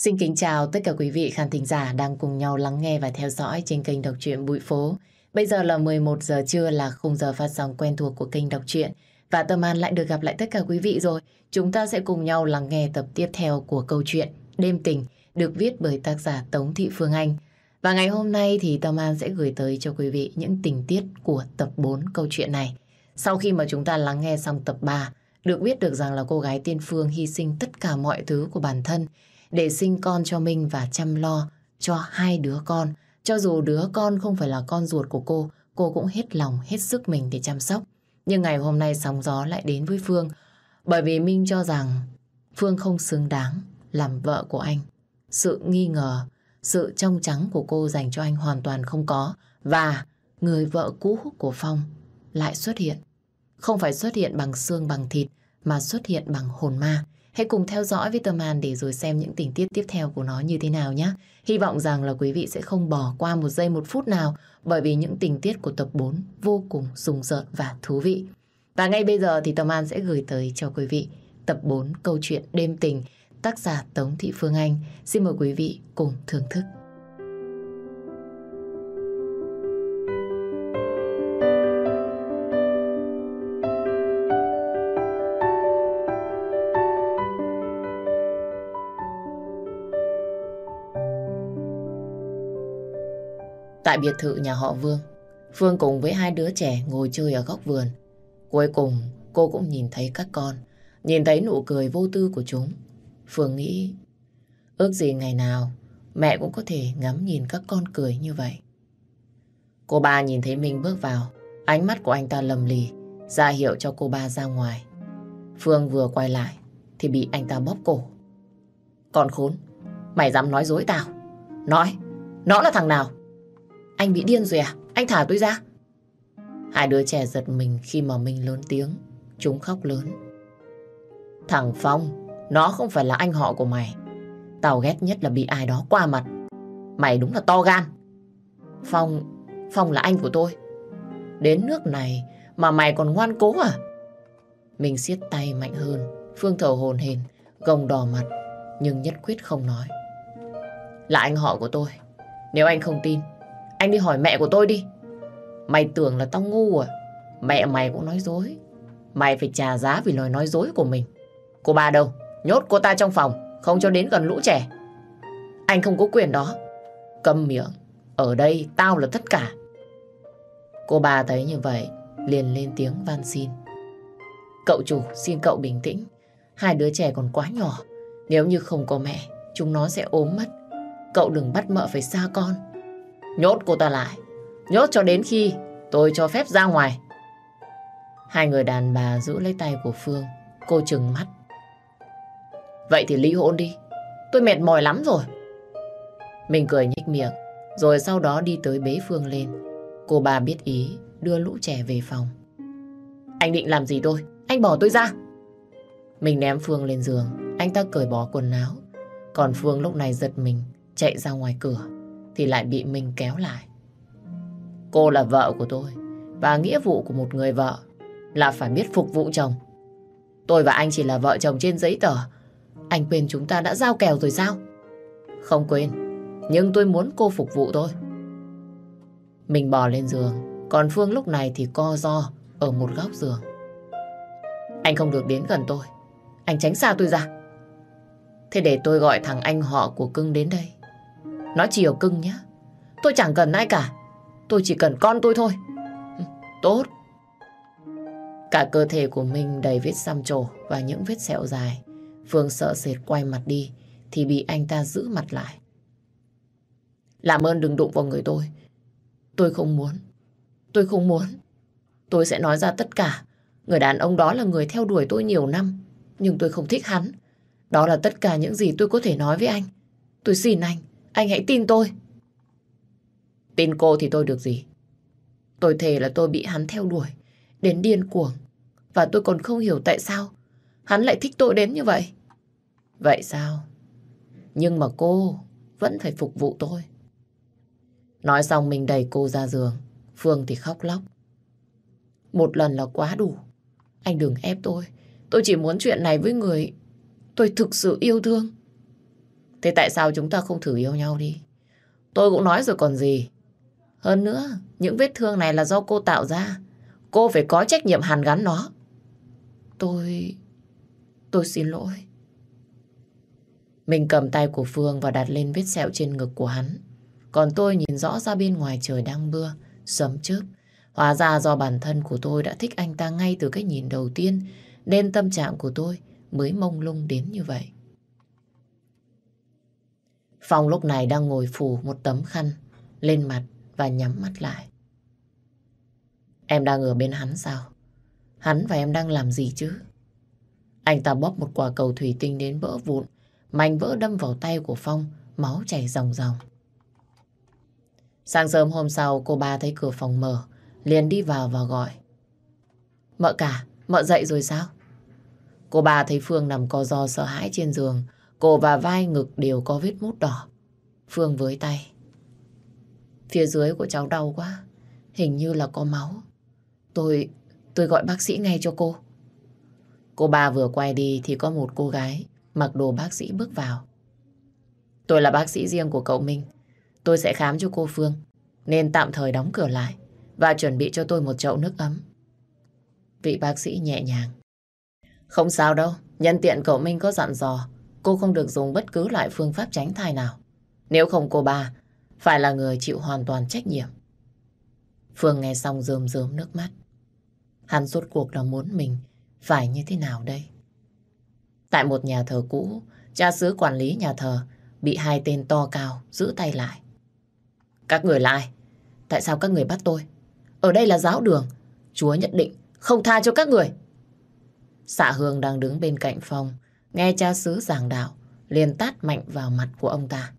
Xin kính chào tất cả quý vị khán thính giả đang cùng nhau lắng nghe và theo dõi trên kênh Đọc truyện Bụi Phố. Bây giờ là 11 giờ trưa là khung giờ phát sóng quen thuộc của kênh Đọc truyện và Tâm An lại được gặp lại tất cả quý vị rồi. Chúng ta sẽ cùng nhau lắng nghe tập tiếp theo của câu chuyện Đêm Tình được viết bởi tác giả Tống Thị Phương Anh. Và ngày hôm nay thì Tâm An sẽ gửi tới cho quý vị những tình tiết của tập 4 câu chuyện này. Sau khi mà chúng ta lắng nghe xong tập 3, được biết được rằng là cô gái Tiên Phương hy sinh tất cả mọi thứ của bản thân để sinh con cho Minh và chăm lo cho hai đứa con. Cho dù đứa con không phải là con ruột của cô, cô cũng hết lòng, hết sức mình để chăm sóc. Nhưng ngày hôm nay sóng gió lại đến với Phương, bởi vì Minh cho rằng Phương không xứng đáng làm vợ của anh. Sự nghi ngờ, sự trong trắng của cô dành cho anh hoàn toàn không có. Và người vợ cũ của Phong lại xuất hiện. Không phải xuất hiện bằng xương bằng thịt, mà xuất hiện bằng hồn ma. Hãy cùng theo dõi với Tâm An để rồi xem những tình tiết tiếp theo của nó như thế nào nhé. Hy vọng rằng là quý vị sẽ không bỏ qua một giây, một phút nào, bởi vì những tình tiết của tập 4 vô cùng rùng rợn và thú vị. Và ngay bây giờ thì Tâm An sẽ gửi tới cho quý vị tập 4 câu chuyện đêm tình, tác giả Tống Thị Phương Anh. Xin mời quý vị cùng thưởng thức. Tại biệt thự nhà họ Vương, Phương cùng với hai đứa trẻ ngồi chơi ở góc vườn. Cuối cùng, cô cũng nhìn thấy các con, nhìn thấy nụ cười vô tư của chúng. Phương nghĩ, ước gì ngày nào mẹ cũng có thể ngắm nhìn các con cười như vậy. Cô ba nhìn thấy mình bước vào, ánh mắt của anh ta lầm lì, ra hiệu cho cô ba ra ngoài. Phương vừa quay lại, thì bị anh ta bóp cổ. Còn khốn, mày dám nói dối tao. Nói, nó là thằng nào? Anh bị điên rồi à? Anh thả tôi ra. Hai đứa trẻ giật mình khi mà Minh lớn tiếng. Chúng khóc lớn. Thằng Phong, nó không phải là anh họ của mày. Tao ghét nhất là bị ai đó qua mặt. Mày đúng là to gan. Phong, Phong là anh của tôi. Đến nước này mà mày còn ngoan cố à? Mình siết tay mạnh hơn. Phương thở hồn hền, gồng đỏ mặt, nhưng nhất quyết không nói. Là anh họ của tôi. Nếu anh không tin, anh đi hỏi mẹ của tôi đi. Mày tưởng là tao ngu à? Mẹ mày cũng nói dối. Mày phải trả giá vì lời nói dối của mình. Cô ba đâu? Nhốt cô ta trong phòng, không cho đến gần lũ trẻ. Anh không có quyền đó. Câm miệng. Ở đây tao là tất cả. Cô bà thấy như vậy, liền lên tiếng van xin. Cậu chủ xin cậu bình tĩnh. Hai đứa trẻ còn quá nhỏ. Nếu như không có mẹ, chúng nó sẽ ốm mất. Cậu đừng bắt mợ phải xa con. Nhốt cô ta lại. Nhốt cho đến khi tôi cho phép ra ngoài. Hai người đàn bà giữ lấy tay của Phương. Cô trừng mắt. Vậy thì ly hôn đi. Tôi mệt mỏi lắm rồi. Mình cười nhích miệng. Rồi sau đó đi tới bế Phương lên. Cô bà biết ý, đưa lũ trẻ về phòng. Anh định làm gì tôi? Anh bỏ tôi ra. Mình ném Phương lên giường. Anh ta cởi bỏ quần áo. Còn Phương lúc này giật mình, chạy ra ngoài cửa thì lại bị mình kéo lại. Cô là vợ của tôi và nghĩa vụ của một người vợ là phải biết phục vụ chồng. Tôi và anh chỉ là vợ chồng trên giấy tờ. Anh quên chúng ta đã giao kèo rồi sao? Không quên, nhưng tôi muốn cô phục vụ tôi. Mình bò lên giường, còn Phương lúc này thì co do ở một góc giường. Anh không được đến gần tôi. Anh tránh xa tôi ra. Thế để tôi gọi thằng anh họ của cưng đến đây. Nó chiều cưng nhé. Tôi chẳng cần ai cả. Tôi chỉ cần con tôi thôi. Ừ, tốt. Cả cơ thể của mình đầy vết xăm trổ và những vết sẹo dài. Phương sợ sệt quay mặt đi thì bị anh ta giữ mặt lại. Làm ơn đừng đụng vào người tôi. Tôi không muốn. Tôi không muốn. Tôi sẽ nói ra tất cả. Người đàn ông đó là người theo đuổi tôi nhiều năm. Nhưng tôi không thích hắn. Đó là tất cả những gì tôi có thể nói với anh. Tôi xin anh. Anh hãy tin tôi. Tin cô thì tôi được gì? Tôi thề là tôi bị hắn theo đuổi. Đến điên cuồng. Và tôi còn không hiểu tại sao hắn lại thích tôi đến như vậy. Vậy sao? Nhưng mà cô vẫn phải phục vụ tôi. Nói xong mình đẩy cô ra giường. Phương thì khóc lóc. Một lần là quá đủ. Anh đừng ép tôi. Tôi chỉ muốn chuyện này với người tôi thực sự yêu thương. Thế tại sao chúng ta không thử yêu nhau đi? Tôi cũng nói rồi còn gì. Hơn nữa, những vết thương này là do cô tạo ra. Cô phải có trách nhiệm hàn gắn nó. Tôi... tôi xin lỗi. Mình cầm tay của Phương và đặt lên vết sẹo trên ngực của hắn. Còn tôi nhìn rõ ra bên ngoài trời đang mưa, sấm chớp. Hóa ra do bản thân của tôi đã thích anh ta ngay từ cái nhìn đầu tiên, nên tâm trạng của tôi mới mông lung đến như vậy. Phong lúc này đang ngồi phủ một tấm khăn lên mặt và nhắm mắt lại. Em đang ở bên hắn sao? Hắn và em đang làm gì chứ? Anh ta bóp một quả cầu thủy tinh đến vỡ vụn, mảnh vỡ đâm vào tay của Phong, máu chảy ròng ròng. Sáng sớm hôm sau, cô ba thấy cửa phòng mở, liền đi vào và gọi. Mợ cả, mợ dậy rồi sao? Cô bà thấy Phương nằm co do sợ hãi trên giường, cổ và vai ngực đều có vết mút đỏ. Phương với tay. Phía dưới của cháu đau quá, hình như là có máu. Tôi, tôi gọi bác sĩ ngay cho cô. Cô ba vừa quay đi thì có một cô gái mặc đồ bác sĩ bước vào. Tôi là bác sĩ riêng của cậu Minh. Tôi sẽ khám cho cô Phương, nên tạm thời đóng cửa lại và chuẩn bị cho tôi một chậu nước ấm. Vị bác sĩ nhẹ nhàng. Không sao đâu, nhân tiện cậu Minh có dặn dò cô không được dùng bất cứ loại phương pháp tránh thai nào. Nếu không cô ba phải là người chịu hoàn toàn trách nhiệm. Phương nghe xong rơm rớm nước mắt. Hắn rốt cuộc là muốn mình phải như thế nào đây? Tại một nhà thờ cũ, cha xứ quản lý nhà thờ bị hai tên to cao giữ tay lại. Các người là ai? Tại sao các người bắt tôi? Ở đây là giáo đường. Chúa nhất định không tha cho các người. Xạ Hương đang đứng bên cạnh phòng, nghe cha xứ giảng đạo, liền tát mạnh vào mặt của ông ta.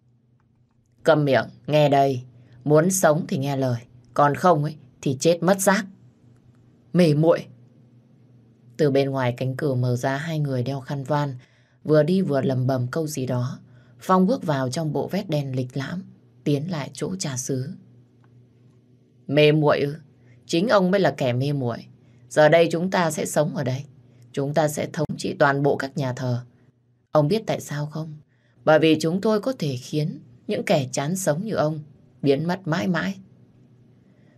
Cầm miệng, nghe đây. Muốn sống thì nghe lời, còn không ấy thì chết mất xác. Mề muội. Từ bên ngoài cánh cửa mở ra hai người đeo khăn van, vừa đi vừa lầm bầm câu gì đó. Phong bước vào trong bộ vest đen lịch lãm, tiến lại chỗ trà sứ. Mê muội ư? Chính ông mới là kẻ mê muội. Giờ đây chúng ta sẽ sống ở đây. Chúng ta sẽ thống trị toàn bộ các nhà thờ. Ông biết tại sao không? Bởi vì chúng tôi có thể khiến những kẻ chán sống như ông biến mất mãi mãi.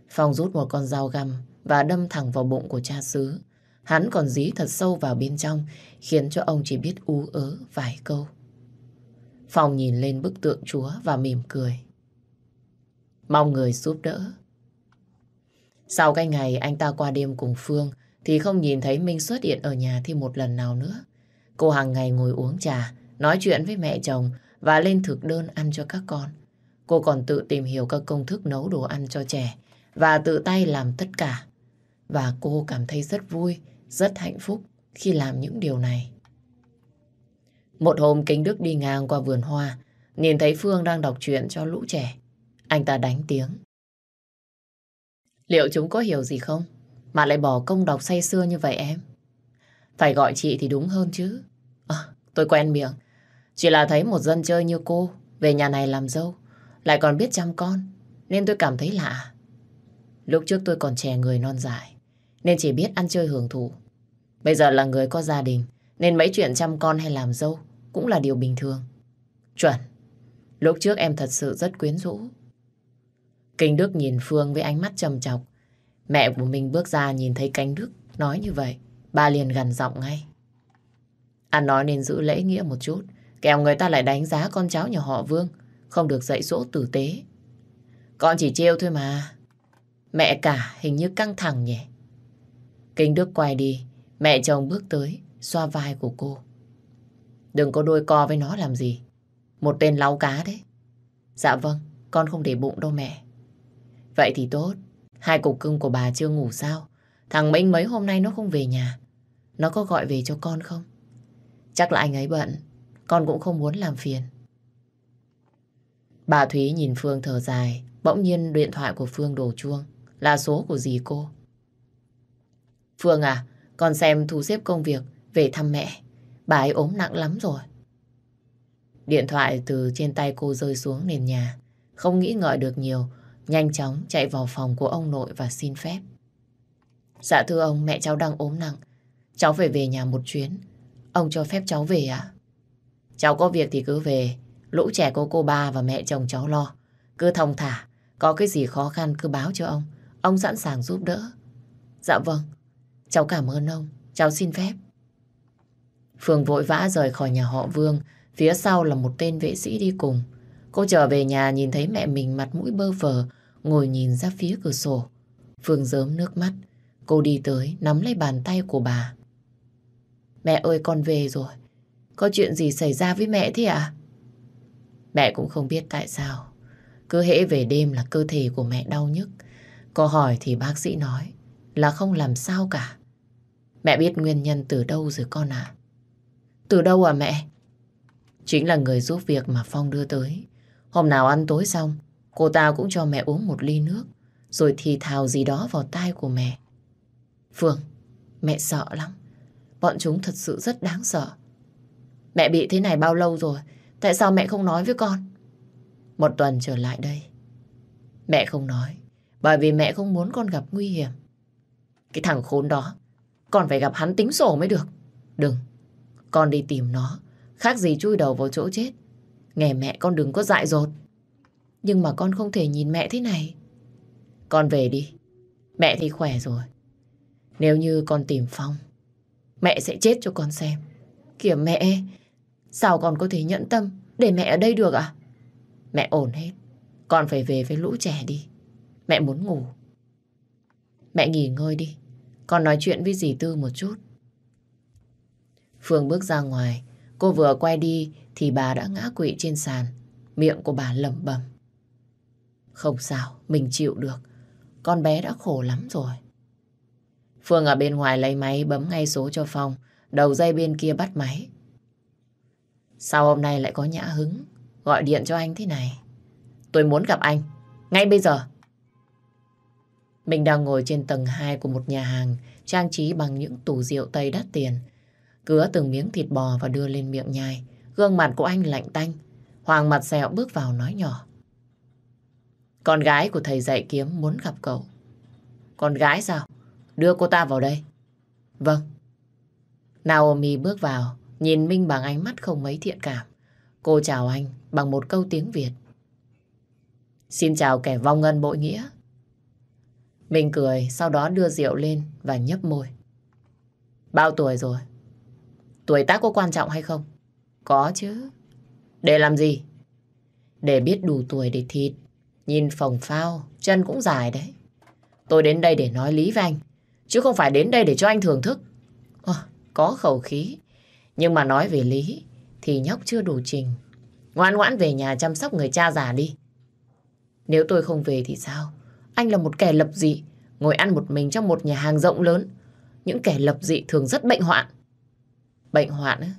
Phong rút một con dao găm và đâm thẳng vào bụng của cha xứ. Hắn còn dí thật sâu vào bên trong, khiến cho ông chỉ biết ú ớ vài câu. Phong nhìn lên bức tượng Chúa và mỉm cười. Mong người giúp đỡ. Sau cái ngày anh ta qua đêm cùng Phương, thì không nhìn thấy Minh xuất hiện ở nhà thêm một lần nào nữa. Cô hàng ngày ngồi uống trà, nói chuyện với mẹ chồng và lên thực đơn ăn cho các con. Cô còn tự tìm hiểu các công thức nấu đồ ăn cho trẻ và tự tay làm tất cả. Và cô cảm thấy rất vui, rất hạnh phúc khi làm những điều này. Một hôm Kính Đức đi ngang qua vườn hoa, nhìn thấy Phương đang đọc truyện cho lũ trẻ. Anh ta đánh tiếng. Liệu chúng có hiểu gì không? Mà lại bỏ công đọc say xưa như vậy em. Phải gọi chị thì đúng hơn chứ. À, tôi quen miệng. Chỉ là thấy một dân chơi như cô về nhà này làm dâu, lại còn biết chăm con, nên tôi cảm thấy lạ. Lúc trước tôi còn trẻ người non dài, nên chỉ biết ăn chơi hưởng thụ. Bây giờ là người có gia đình, nên mấy chuyện chăm con hay làm dâu cũng là điều bình thường. Chuẩn. Lúc trước em thật sự rất quyến rũ. Kinh Đức nhìn Phương với ánh mắt trầm trọng. Mẹ của mình bước ra nhìn thấy cánh Đức nói như vậy. Bà liền gần giọng ngay. Anh nói nên giữ lễ nghĩa một chút. Kèo người ta lại đánh giá con cháu nhà họ Vương. Không được dạy dỗ tử tế. Con chỉ trêu thôi mà. Mẹ cả hình như căng thẳng nhỉ. Kinh Đức quay đi. Mẹ chồng bước tới, xoa vai của cô. Đừng có đôi co với nó làm gì. Một tên lau cá đấy. Dạ vâng, con không để bụng đâu mẹ. Vậy thì tốt. Hai cục cưng của bà chưa ngủ sao? Thằng Minh mấy hôm nay nó không về nhà. Nó có gọi về cho con không? Chắc là anh ấy bận. Con cũng không muốn làm phiền. Bà Thúy nhìn Phương thở dài. Bỗng nhiên điện thoại của Phương đổ chuông. Là số của dì cô. Phương à, con xem thu xếp công việc về thăm mẹ. Bà ấy ốm nặng lắm rồi. Điện thoại từ trên tay cô rơi xuống nền nhà. Không nghĩ ngợi được nhiều, nhanh chóng chạy vào phòng của ông nội và xin phép. Dạ thưa ông, mẹ cháu đang ốm nặng. Cháu phải về nhà một chuyến. Ông cho phép cháu về ạ? Cháu có việc thì cứ về. Lũ trẻ của cô ba và mẹ chồng cháu lo. Cứ thông thả, có cái gì khó khăn cứ báo cho ông. Ông sẵn sàng giúp đỡ. Dạ vâng, cháu cảm ơn ông. Cháu xin phép. Phương vội vã rời khỏi nhà họ Vương. Phía sau là một tên vệ sĩ đi cùng. Cô trở về nhà nhìn thấy mẹ mình mặt mũi bơ phờ, ngồi nhìn ra phía cửa sổ. Phương rớm nước mắt. Cô đi tới, nắm lấy bàn tay của bà. Mẹ ơi con về rồi. Có chuyện gì xảy ra với mẹ thế ạ? À? Mẹ cũng không biết tại sao. Cứ hễ về đêm là cơ thể của mẹ đau nhức. Có hỏi thì bác sĩ nói là không làm sao cả. Mẹ biết nguyên nhân từ đâu rồi con ạ? Từ đâu à mẹ? Chính là người giúp việc mà Phong đưa tới. Hôm nào ăn tối xong, cô ta cũng cho mẹ uống một ly nước, rồi thì thào gì đó vào tai của mẹ. Phương, mẹ sợ lắm. Bọn chúng thật sự rất đáng sợ. Mẹ bị thế này bao lâu rồi? Tại sao mẹ không nói với con? Một tuần trở lại đây. Mẹ không nói, bởi vì mẹ không muốn con gặp nguy hiểm. Cái thằng khốn đó, con phải gặp hắn tính sổ mới được. Đừng, con đi tìm nó, khác gì chui đầu vào chỗ chết. Nghe mẹ con đừng có dại dột. Nhưng mà con không thể nhìn mẹ thế này. Con về đi, mẹ thì khỏe rồi. Nếu như con tìm Phong, mẹ sẽ chết cho con xem. Kìa mẹ, sao con có thể nhẫn tâm để mẹ ở đây được à? Mẹ ổn hết, con phải về với lũ trẻ đi. Mẹ muốn ngủ. Mẹ nghỉ ngơi đi, con nói chuyện với dì Tư một chút. Phương bước ra ngoài, cô vừa quay đi thì bà đã ngã quỵ trên sàn. Miệng của bà lẩm bẩm. Không sao, mình chịu được. Con bé đã khổ lắm rồi. Phương ở bên ngoài lấy máy bấm ngay số cho Phong. Đầu dây bên kia bắt máy. Sao hôm nay lại có nhã hứng gọi điện cho anh thế này? Tôi muốn gặp anh. Ngay bây giờ. Mình đang ngồi trên tầng 2 của một nhà hàng trang trí bằng những tủ rượu Tây đắt tiền. Cứa từng miếng thịt bò và đưa lên miệng nhai. Gương mặt của anh lạnh tanh. Hoàng mặt sẹo bước vào nói nhỏ. Con gái của thầy dạy kiếm muốn gặp cậu. Con gái sao? Đưa cô ta vào đây. Vâng. Naomi bước vào, nhìn Minh bằng ánh mắt không mấy thiện cảm. Cô chào anh bằng một câu tiếng Việt. Xin chào kẻ vong ân bội nghĩa. Mình cười, sau đó đưa rượu lên và nhấp môi. Bao tuổi rồi? Tuổi tác có quan trọng hay không? Có chứ. Để làm gì? Để biết đủ tuổi để thịt. Nhìn phồng phao, chân cũng dài đấy. Tôi đến đây để nói lý với anh. Chứ không phải đến đây để cho anh thưởng thức. À, có khẩu khí. Nhưng mà nói về lý thì nhóc chưa đủ trình. Ngoan ngoãn về nhà chăm sóc người cha già đi. Nếu tôi không về thì sao? Anh là một kẻ lập dị, ngồi ăn một mình trong một nhà hàng rộng lớn. Những kẻ lập dị thường rất bệnh hoạn. Bệnh hoạn á?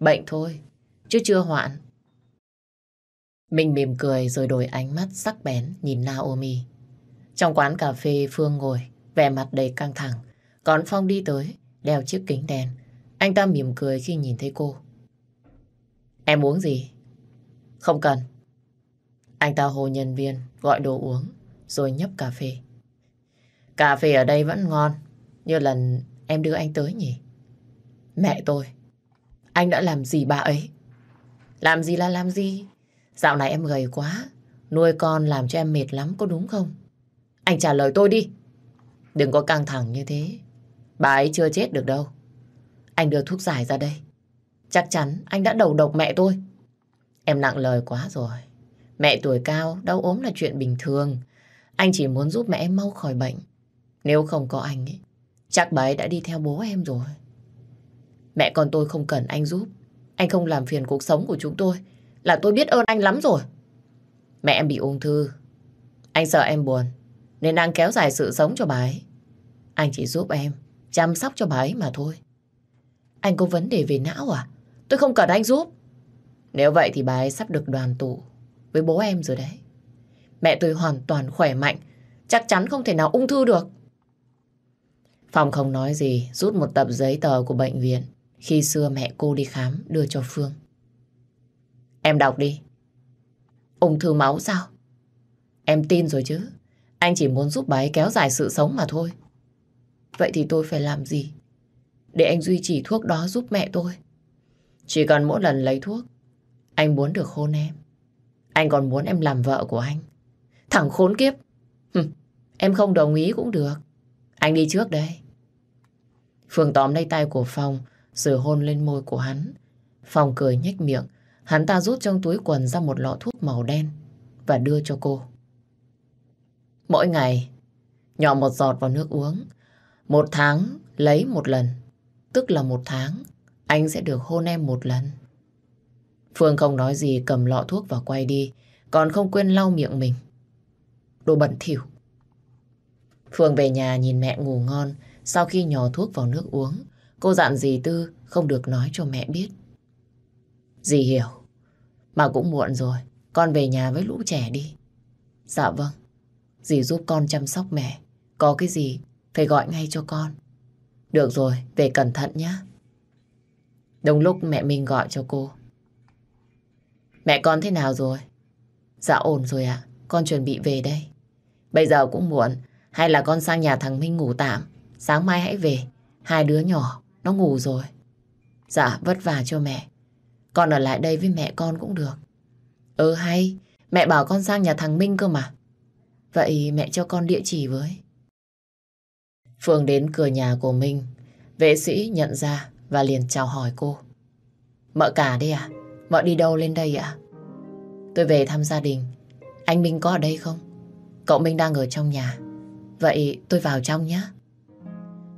Bệnh thôi, chứ chưa hoạn. Mình mỉm cười rồi đổi ánh mắt sắc bén nhìn Naomi. Trong quán cà phê Phương ngồi, vẻ mặt đầy căng thẳng. Còn Phong đi tới, đeo chiếc kính đen. Anh ta mỉm cười khi nhìn thấy cô. Em uống gì? Không cần. Anh ta hồ nhân viên, gọi đồ uống, rồi nhấp cà phê. Cà phê ở đây vẫn ngon, như lần em đưa anh tới nhỉ? Mẹ tôi, anh đã làm gì bà ấy? Làm gì là làm gì? Dạo này em gầy quá, nuôi con làm cho em mệt lắm, có đúng không? Anh trả lời tôi đi. Đừng có căng thẳng như thế. Bà ấy chưa chết được đâu. Anh đưa thuốc giải ra đây. Chắc chắn anh đã đầu độc mẹ tôi. Em nặng lời quá rồi. Mẹ tuổi cao, đau ốm là chuyện bình thường. Anh chỉ muốn giúp mẹ em mau khỏi bệnh. Nếu không có anh ấy, chắc bà ấy đã đi theo bố em rồi. Mẹ con tôi không cần anh giúp. Anh không làm phiền cuộc sống của chúng tôi. Là tôi biết ơn anh lắm rồi. Mẹ em bị ung thư. Anh sợ em buồn. Nên đang kéo dài sự sống cho bà ấy. Anh chỉ giúp em chăm sóc cho bà ấy mà thôi. Anh có vấn đề về não à? Tôi không cần anh giúp. Nếu vậy thì bà ấy sắp được đoàn tụ với bố em rồi đấy. Mẹ tôi hoàn toàn khỏe mạnh, chắc chắn không thể nào ung thư được. Phong không nói gì, rút một tập giấy tờ của bệnh viện khi xưa mẹ cô đi khám đưa cho Phương. Em đọc đi. Ung thư máu sao? Em tin rồi chứ. Anh chỉ muốn giúp bà ấy kéo dài sự sống mà thôi. Vậy thì tôi phải làm gì? Để anh duy trì thuốc đó giúp mẹ tôi. Chỉ cần mỗi lần lấy thuốc, Anh muốn được hôn em. Anh còn muốn em làm vợ của anh. Thằng khốn kiếp. Hừm, em không đồng ý cũng được. Anh đi trước đây. Phương tóm lấy tay của Phong rồi hôn lên môi của hắn. Phong cười nhếch miệng. Hắn ta rút trong túi quần ra một lọ thuốc màu đen và đưa cho cô. Mỗi ngày, nhỏ một giọt vào nước uống. Một tháng lấy một lần. Tức là một tháng, anh sẽ được hôn em một lần. Phương không nói gì cầm lọ thuốc và quay đi, còn không quên lau miệng mình. Đồ bẩn thỉu. Phương về nhà nhìn mẹ ngủ ngon, sau khi nhỏ thuốc vào nước uống, cô dặn dì Tư không được nói cho mẹ biết. Dì hiểu, mà cũng muộn rồi, con về nhà với lũ trẻ đi. Dạ vâng, dì giúp con chăm sóc mẹ, có cái gì phải gọi ngay cho con. Được rồi, về cẩn thận nhé. Đồng lúc mẹ mình gọi cho cô. Mẹ con thế nào rồi? Dạ ổn rồi ạ, con chuẩn bị về đây. Bây giờ cũng muộn, hay là con sang nhà thằng Minh ngủ tạm, sáng mai hãy về. Hai đứa nhỏ, nó ngủ rồi. Dạ, vất vả cho mẹ. Con ở lại đây với mẹ con cũng được. Ừ hay, mẹ bảo con sang nhà thằng Minh cơ mà. Vậy mẹ cho con địa chỉ với. Phương đến cửa nhà của Minh. Vệ sĩ nhận ra và liền chào hỏi cô. Mợ cả đây à? Mợ đi đâu lên đây ạ? Tôi về thăm gia đình. Anh Minh có ở đây không? Cậu Minh đang ở trong nhà. Vậy tôi vào trong nhé.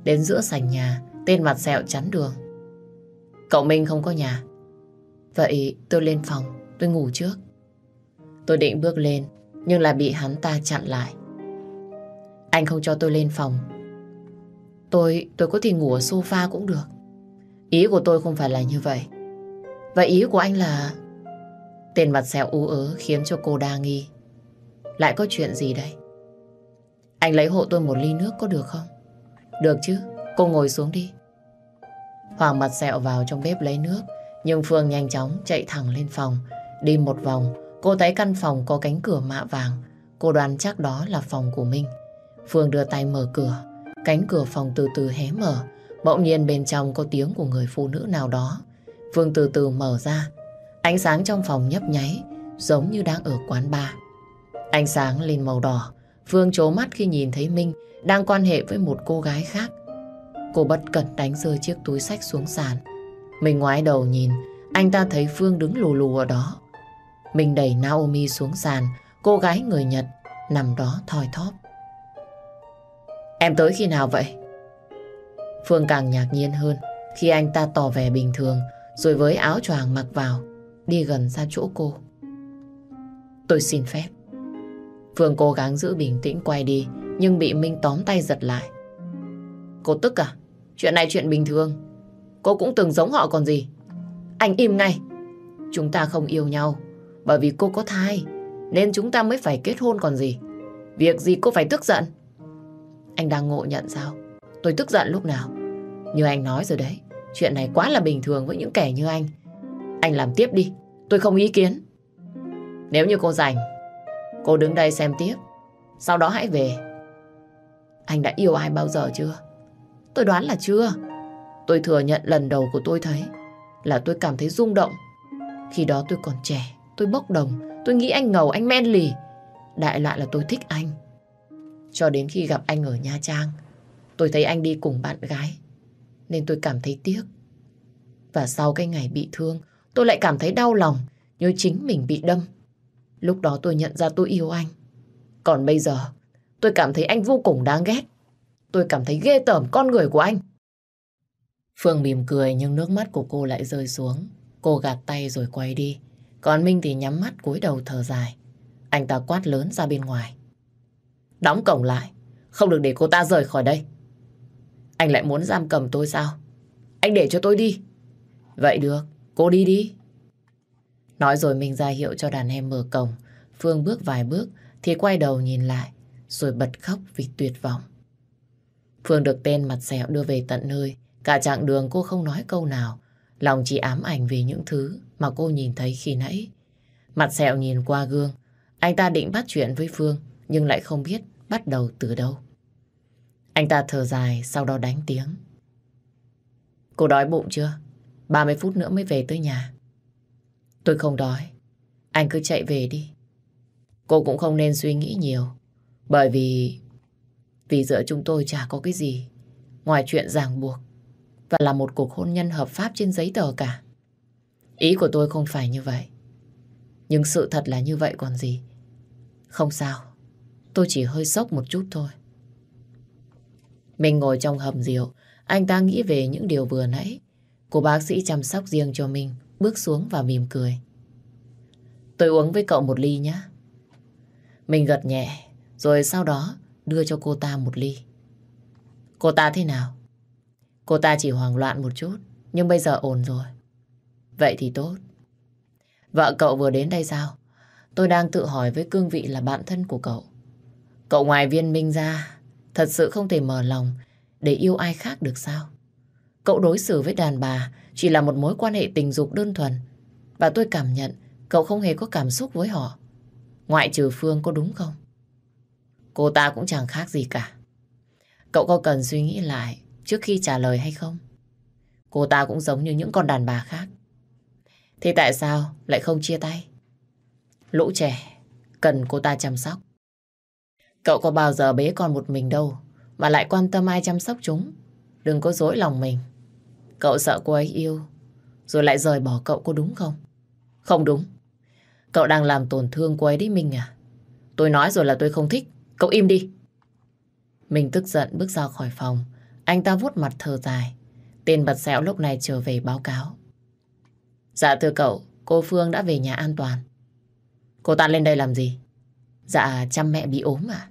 Đến giữa sảnh nhà, tên mặt sẹo chắn đường. Cậu Minh không có nhà. Vậy tôi lên phòng, tôi ngủ trước. Tôi định bước lên, nhưng lại bị hắn ta chặn lại. Anh không cho tôi lên phòng. Tôi, tôi có thể ngủ ở sofa cũng được. Ý của tôi không phải là như vậy. Vậy ý của anh là... Tên mặt sẹo ú ớ khiến cho cô đa nghi. Lại có chuyện gì đây? Anh lấy hộ tôi một ly nước có được không? Được chứ, cô ngồi xuống đi. Hoàng mặt sẹo vào trong bếp lấy nước, nhưng Phương nhanh chóng chạy thẳng lên phòng. Đi một vòng, cô thấy căn phòng có cánh cửa mạ vàng. Cô đoán chắc đó là phòng của Minh. Phương đưa tay mở cửa, cánh cửa phòng từ từ hé mở. Bỗng nhiên bên trong có tiếng của người phụ nữ nào đó. Phương từ từ mở ra. Ánh sáng trong phòng nhấp nháy, giống như đang ở quán bar. Ánh sáng lên màu đỏ. Phương trố mắt khi nhìn thấy Minh đang quan hệ với một cô gái khác. Cô bất cẩn đánh rơi chiếc túi sách xuống sàn. Mình ngoái đầu nhìn, anh ta thấy Phương đứng lù lù ở đó. Mình đẩy Naomi xuống sàn, cô gái người Nhật nằm đó thoi thóp. Em tới khi nào vậy? Phương càng ngạc nhiên hơn khi anh ta tỏ vẻ bình thường rồi với áo choàng mặc vào đi gần ra chỗ cô. Tôi xin phép. Phương cố gắng giữ bình tĩnh quay đi nhưng bị Minh tóm tay giật lại. Cô tức à? Chuyện này chuyện bình thường. Cô cũng từng giống họ còn gì. Anh im ngay. Chúng ta không yêu nhau bởi vì cô có thai nên chúng ta mới phải kết hôn còn gì. Việc gì cô phải tức giận? Anh đang ngộ nhận sao? Tôi tức giận lúc nào? Như anh nói rồi đấy, chuyện này quá là bình thường với những kẻ như anh. Anh làm tiếp đi, tôi không ý kiến. Nếu như cô rảnh, cô đứng đây xem tiếp. Sau đó hãy về. Anh đã yêu ai bao giờ chưa? Tôi đoán là chưa. Tôi thừa nhận lần đầu của tôi thấy là tôi cảm thấy rung động. Khi đó tôi còn trẻ, tôi bốc đồng, tôi nghĩ anh ngầu, anh men lì. Đại loại là tôi thích anh. Cho đến khi gặp anh ở Nha Trang, tôi thấy anh đi cùng bạn gái, nên tôi cảm thấy tiếc. Và sau cái ngày bị thương, tôi lại cảm thấy đau lòng như chính mình bị đâm. Lúc đó tôi nhận ra tôi yêu anh. Còn bây giờ, tôi cảm thấy anh vô cùng đáng ghét. Tôi cảm thấy ghê tởm con người của anh. Phương mỉm cười nhưng nước mắt của cô lại rơi xuống. Cô gạt tay rồi quay đi. Còn Minh thì nhắm mắt cúi đầu thở dài. Anh ta quát lớn ra bên ngoài. Đóng cổng lại. Không được để cô ta rời khỏi đây. Anh lại muốn giam cầm tôi sao? Anh để cho tôi đi. Vậy được, cô đi đi. Nói rồi mình ra hiệu cho đàn em mở cổng. Phương bước vài bước thì quay đầu nhìn lại rồi bật khóc vì tuyệt vọng. Phương được tên mặt sẹo đưa về tận nơi. Cả chặng đường cô không nói câu nào. Lòng chỉ ám ảnh về những thứ mà cô nhìn thấy khi nãy. Mặt sẹo nhìn qua gương. Anh ta định bắt chuyện với Phương, nhưng lại không biết bắt đầu từ đâu. Anh ta thở dài, sau đó đánh tiếng. Cô đói bụng chưa? 30 phút nữa mới về tới nhà. Tôi không đói. Anh cứ chạy về đi. Cô cũng không nên suy nghĩ nhiều. Bởi vì... Vì giữa chúng tôi chả có cái gì. Ngoài chuyện ràng buộc. Và là một cuộc hôn nhân hợp pháp trên giấy tờ cả. Ý của tôi không phải như vậy. Nhưng sự thật là như vậy còn gì. Không sao. Tôi chỉ hơi sốc một chút thôi. Mình ngồi trong hầm rượu. Anh ta nghĩ về những điều vừa nãy. Cô bác sĩ chăm sóc riêng cho mình. Bước xuống và mỉm cười. Tôi uống với cậu một ly nhé. Mình gật nhẹ. Rồi sau đó đưa cho cô ta một ly. Cô ta thế nào? Cô ta chỉ hoảng loạn một chút. Nhưng bây giờ ổn rồi. Vậy thì tốt. Vợ cậu vừa đến đây sao? Tôi đang tự hỏi với cương vị là bạn thân của cậu. Cậu ngoài viên minh ra, thật sự không thể mở lòng để yêu ai khác được sao? Cậu đối xử với đàn bà chỉ là một mối quan hệ tình dục đơn thuần. Và tôi cảm nhận cậu không hề có cảm xúc với họ. Ngoại trừ Phương có đúng không? Cô ta cũng chẳng khác gì cả. Cậu có cần suy nghĩ lại trước khi trả lời hay không? Cô ta cũng giống như những con đàn bà khác. Thế tại sao lại không chia tay? Lũ trẻ, cần cô ta chăm sóc. Cậu có bao giờ bế con một mình đâu, mà lại quan tâm ai chăm sóc chúng. Đừng có dối lòng mình. Cậu sợ cô ấy yêu, rồi lại rời bỏ cậu có đúng không? Không đúng. Cậu đang làm tổn thương cô ấy đấy mình à? Tôi nói rồi là tôi không thích. Cậu im đi. Mình tức giận bước ra khỏi phòng. Anh ta vuốt mặt thở dài. Tên bật sẹo lúc này trở về báo cáo. Dạ thưa cậu, cô Phương đã về nhà an toàn. Cô ta lên đây làm gì? Dạ chăm mẹ bị ốm à?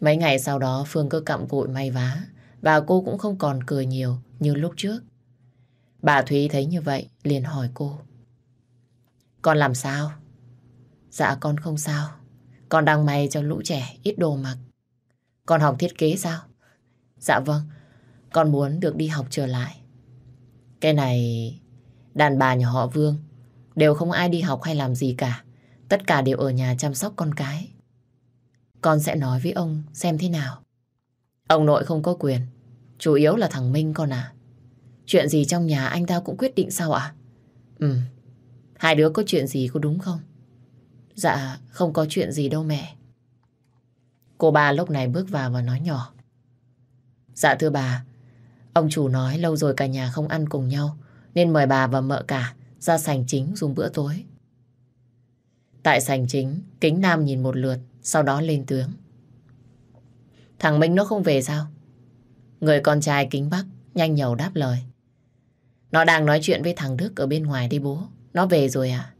Mấy ngày sau đó Phương cứ cặm cụi may vá và cô cũng không còn cười nhiều như lúc trước. Bà Thúy thấy như vậy liền hỏi cô. Con làm sao? Dạ con không sao. Con đang may cho lũ trẻ ít đồ mặc. Con học thiết kế sao? Dạ vâng. Con muốn được đi học trở lại. Cái này Đàn bà nhà họ Vương đều không ai đi học hay làm gì cả. Tất cả đều ở nhà chăm sóc con cái. Con sẽ nói với ông xem thế nào. Ông nội không có quyền. Chủ yếu là thằng Minh con à. Chuyện gì trong nhà anh ta cũng quyết định sao ạ? Ừ. Hai đứa có chuyện gì có đúng không? Dạ, không có chuyện gì đâu mẹ. Cô bà lúc này bước vào và nói nhỏ. Dạ thưa bà, ông chủ nói lâu rồi cả nhà không ăn cùng nhau nên mời bà và mợ cả ra sành chính dùng bữa tối. Tại sành chính, Kính Nam nhìn một lượt, sau đó lên tướng. Thằng Minh nó không về sao? Người con trai Kính Bắc nhanh nhầu đáp lời. Nó đang nói chuyện với thằng Đức ở bên ngoài đi bố. Nó về rồi à?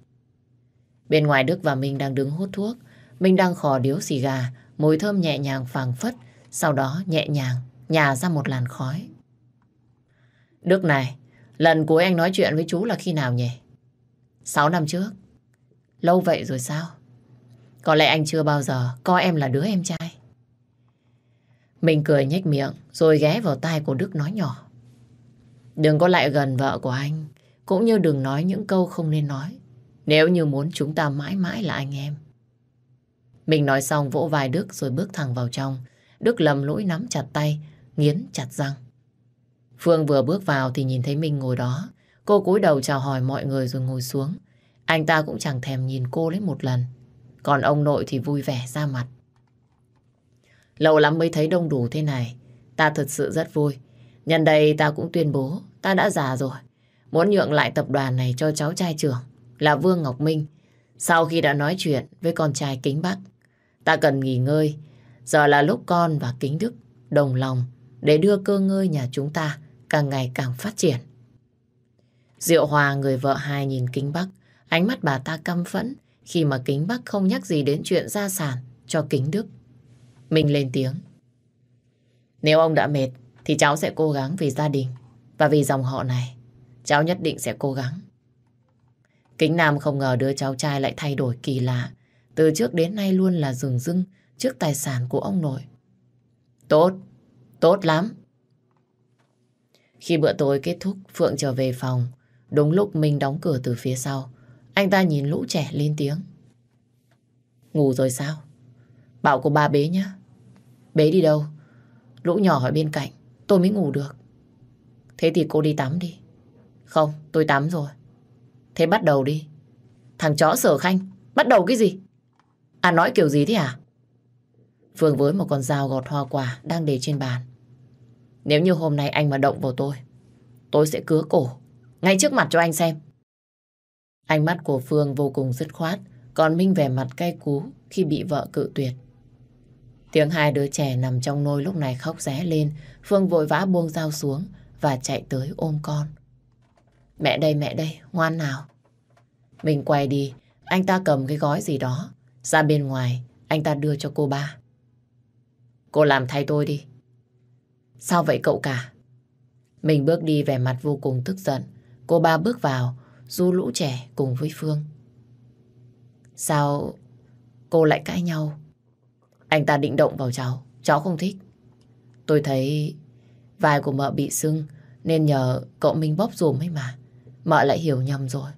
Bên ngoài Đức và Minh đang đứng hút thuốc. Minh đang khò điếu xì gà, mùi thơm nhẹ nhàng phảng phất, sau đó nhẹ nhàng nhà ra một làn khói. Đức này, Lần cuối anh nói chuyện với chú là khi nào nhỉ? Sáu năm trước. Lâu vậy rồi sao? Có lẽ anh chưa bao giờ coi em là đứa em trai. Mình cười nhếch miệng rồi ghé vào tai của Đức nói nhỏ. Đừng có lại gần vợ của anh, cũng như đừng nói những câu không nên nói. Nếu như muốn chúng ta mãi mãi là anh em. Mình nói xong vỗ vai Đức rồi bước thẳng vào trong. Đức lầm lũi nắm chặt tay, nghiến chặt răng. Phương vừa bước vào thì nhìn thấy Minh ngồi đó. Cô cúi đầu chào hỏi mọi người rồi ngồi xuống. Anh ta cũng chẳng thèm nhìn cô lấy một lần. Còn ông nội thì vui vẻ ra mặt. Lâu lắm mới thấy đông đủ thế này. Ta thật sự rất vui. Nhân đây ta cũng tuyên bố ta đã già rồi. Muốn nhượng lại tập đoàn này cho cháu trai trưởng là Vương Ngọc Minh. Sau khi đã nói chuyện với con trai Kính Bắc, ta cần nghỉ ngơi. Giờ là lúc con và Kính Đức đồng lòng để đưa cơ ngơi nhà chúng ta càng ngày càng phát triển. Diệu Hòa người vợ hai nhìn Kính Bắc, ánh mắt bà ta căm phẫn khi mà Kính Bắc không nhắc gì đến chuyện gia sản cho Kính Đức. Mình lên tiếng. Nếu ông đã mệt thì cháu sẽ cố gắng vì gia đình và vì dòng họ này. Cháu nhất định sẽ cố gắng. Kính Nam không ngờ đứa cháu trai lại thay đổi kỳ lạ. Từ trước đến nay luôn là rừng rưng trước tài sản của ông nội. Tốt, tốt lắm. Khi bữa tối kết thúc, Phượng trở về phòng. Đúng lúc Minh đóng cửa từ phía sau. Anh ta nhìn lũ trẻ lên tiếng. Ngủ rồi sao? Bảo cô ba bế nhá. Bế đi đâu? Lũ nhỏ ở bên cạnh. Tôi mới ngủ được. Thế thì cô đi tắm đi. Không, tôi tắm rồi. Thế bắt đầu đi. Thằng chó sở khanh, bắt đầu cái gì? À nói kiểu gì thế à? Phương với một con dao gọt hoa quả đang để trên bàn. Nếu như hôm nay anh mà động vào tôi, tôi sẽ cứa cổ, ngay trước mặt cho anh xem. Ánh mắt của Phương vô cùng dứt khoát, còn Minh vẻ mặt cay cú khi bị vợ cự tuyệt. Tiếng hai đứa trẻ nằm trong nôi lúc này khóc ré lên, Phương vội vã buông dao xuống và chạy tới ôm con. Mẹ đây, mẹ đây, ngoan nào. Mình quay đi, anh ta cầm cái gói gì đó. Ra bên ngoài, anh ta đưa cho cô ba. Cô làm thay tôi đi. Sao vậy cậu cả? Mình bước đi vẻ mặt vô cùng tức giận. Cô ba bước vào, du lũ trẻ cùng với Phương. Sao cô lại cãi nhau? Anh ta định động vào cháu, cháu không thích. Tôi thấy vai của mợ bị sưng nên nhờ cậu Minh bóp dùm ấy mà. Mợ lại hiểu nhầm rồi.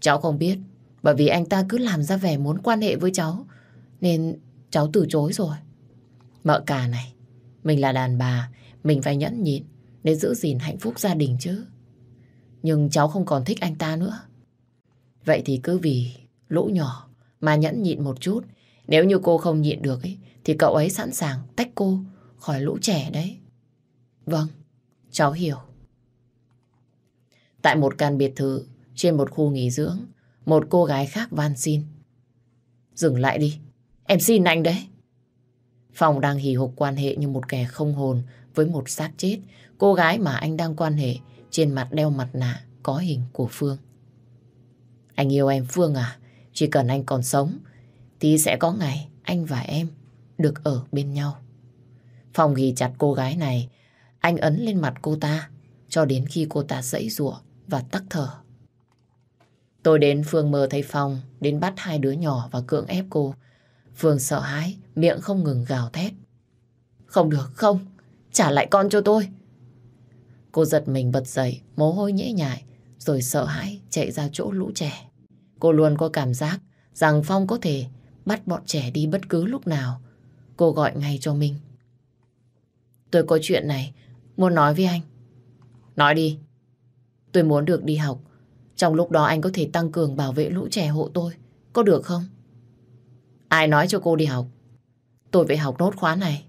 Cháu không biết bởi vì anh ta cứ làm ra vẻ muốn quan hệ với cháu nên cháu từ chối rồi. Mợ cả này, mình là đàn bà, mình phải nhẫn nhịn để giữ gìn hạnh phúc gia đình chứ. Nhưng cháu không còn thích anh ta nữa. Vậy thì cứ vì lũ nhỏ mà nhẫn nhịn một chút. Nếu như cô không nhịn được ấy, thì cậu ấy sẵn sàng tách cô khỏi lũ trẻ đấy. Vâng, cháu hiểu. Tại một căn biệt thự trên một khu nghỉ dưỡng, một cô gái khác van xin. Dừng lại đi, em xin anh đấy. Phong đang hì hục quan hệ như một kẻ không hồn với một xác chết. Cô gái mà anh đang quan hệ trên mặt đeo mặt nạ có hình của Phương. Anh yêu em Phương à? Chỉ cần anh còn sống thì sẽ có ngày anh và em được ở bên nhau. Phong ghi chặt cô gái này, anh ấn lên mặt cô ta cho đến khi cô ta dãy giụa và tắc thở. Tôi đến Phương mơ thấy Phong đến bắt hai đứa nhỏ và cưỡng ép cô. Phương sợ hãi, miệng không ngừng gào thét. Không được, không, trả lại con cho tôi. Cô giật mình bật dậy, mồ hôi nhễ nhại, rồi sợ hãi chạy ra chỗ lũ trẻ. Cô luôn có cảm giác rằng Phong có thể bắt bọn trẻ đi bất cứ lúc nào. Cô gọi ngay cho mình. Tôi có chuyện này, muốn nói với anh. Nói đi. Tôi muốn được đi học. Trong lúc đó anh có thể tăng cường bảo vệ lũ trẻ hộ tôi. Có được không? Ai nói cho cô đi học? Tôi phải học nốt khóa này.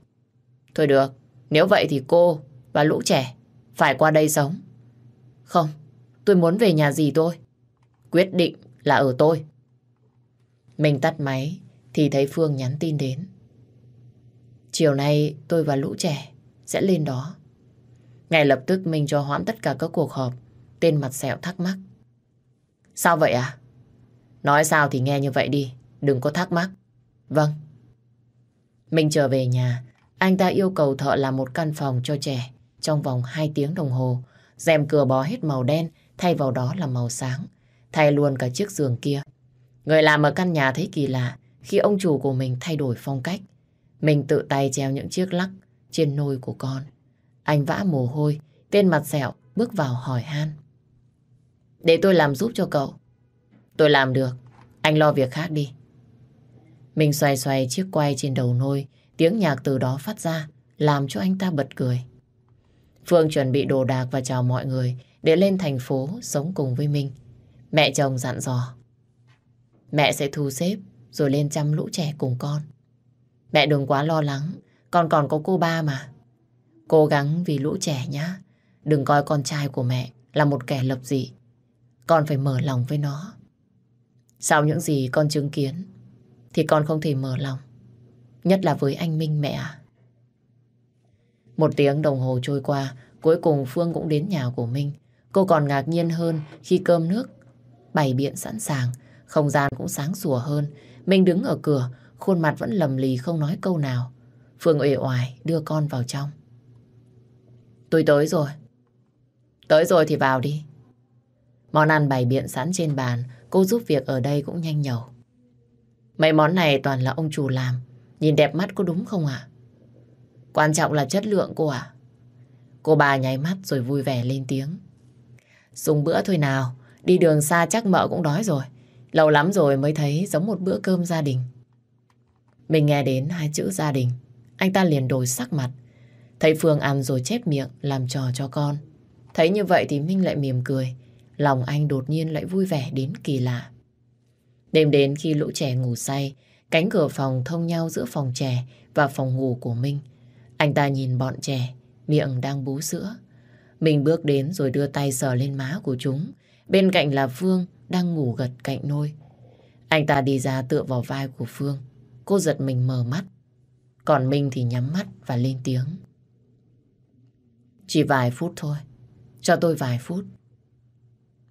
Thôi được, nếu vậy thì cô và lũ trẻ phải qua đây sống. Không, tôi muốn về nhà gì tôi. Quyết định là ở tôi. Mình tắt máy thì thấy Phương nhắn tin đến. Chiều nay tôi và lũ trẻ sẽ lên đó. Ngay lập tức mình cho hoãn tất cả các cuộc họp. Tên mặt sẹo thắc mắc. Sao vậy à? Nói sao thì nghe như vậy đi. Đừng có thắc mắc. Vâng. Mình trở về nhà. Anh ta yêu cầu thợ làm một căn phòng cho trẻ trong vòng 2 tiếng đồng hồ. rèm cửa bó hết màu đen, thay vào đó là màu sáng. Thay luôn cả chiếc giường kia. Người làm ở căn nhà thấy kỳ lạ khi ông chủ của mình thay đổi phong cách. Mình tự tay treo những chiếc lắc trên nôi của con. Anh vã mồ hôi, tên mặt sẹo bước vào hỏi han. Để tôi làm giúp cho cậu. Tôi làm được, anh lo việc khác đi. Mình xoay xoay chiếc quay trên đầu nôi, tiếng nhạc từ đó phát ra, làm cho anh ta bật cười. Phương chuẩn bị đồ đạc và chào mọi người để lên thành phố sống cùng với mình. Mẹ chồng dặn dò. Mẹ sẽ thu xếp rồi lên chăm lũ trẻ cùng con. Mẹ đừng quá lo lắng, con còn có cô ba mà. Cố gắng vì lũ trẻ nhá. Đừng coi con trai của mẹ là một kẻ lập dị. Con phải mở lòng với nó. Sau những gì con chứng kiến thì con không thể mở lòng. Nhất là với anh Minh mẹ. Một tiếng đồng hồ trôi qua, cuối cùng Phương cũng đến nhà của Minh. Cô còn ngạc nhiên hơn khi cơm nước bày biện sẵn sàng, không gian cũng sáng sủa hơn. Minh đứng ở cửa, khuôn mặt vẫn lầm lì không nói câu nào. Phương uể oải đưa con vào trong. Tôi tới rồi. Tới rồi thì vào đi. Món ăn bày biện sẵn trên bàn, cô giúp việc ở đây cũng nhanh nhẩu. Mấy món này toàn là ông chủ làm, nhìn đẹp mắt có đúng không ạ? Quan trọng là chất lượng cô ạ. Cô bà nháy mắt rồi vui vẻ lên tiếng. Dùng bữa thôi nào, đi đường xa chắc mợ cũng đói rồi. Lâu lắm rồi mới thấy giống một bữa cơm gia đình. Mình nghe đến hai chữ gia đình, anh ta liền đổi sắc mặt. Thấy Phương ăn rồi chép miệng làm trò cho con. Thấy như vậy thì Minh lại mỉm cười. lòng anh đột nhiên lại vui vẻ đến kỳ lạ. Đêm đến khi lũ trẻ ngủ say, cánh cửa phòng thông nhau giữa phòng trẻ và phòng ngủ của Minh. Anh ta nhìn bọn trẻ, miệng đang bú sữa. Mình bước đến rồi đưa tay sờ lên má của chúng. Bên cạnh là Phương đang ngủ gật cạnh nôi. Anh ta đi ra tựa vào vai của Phương. Cô giật mình mở mắt. Còn Minh thì nhắm mắt và lên tiếng. Chỉ vài phút thôi. Cho tôi vài phút.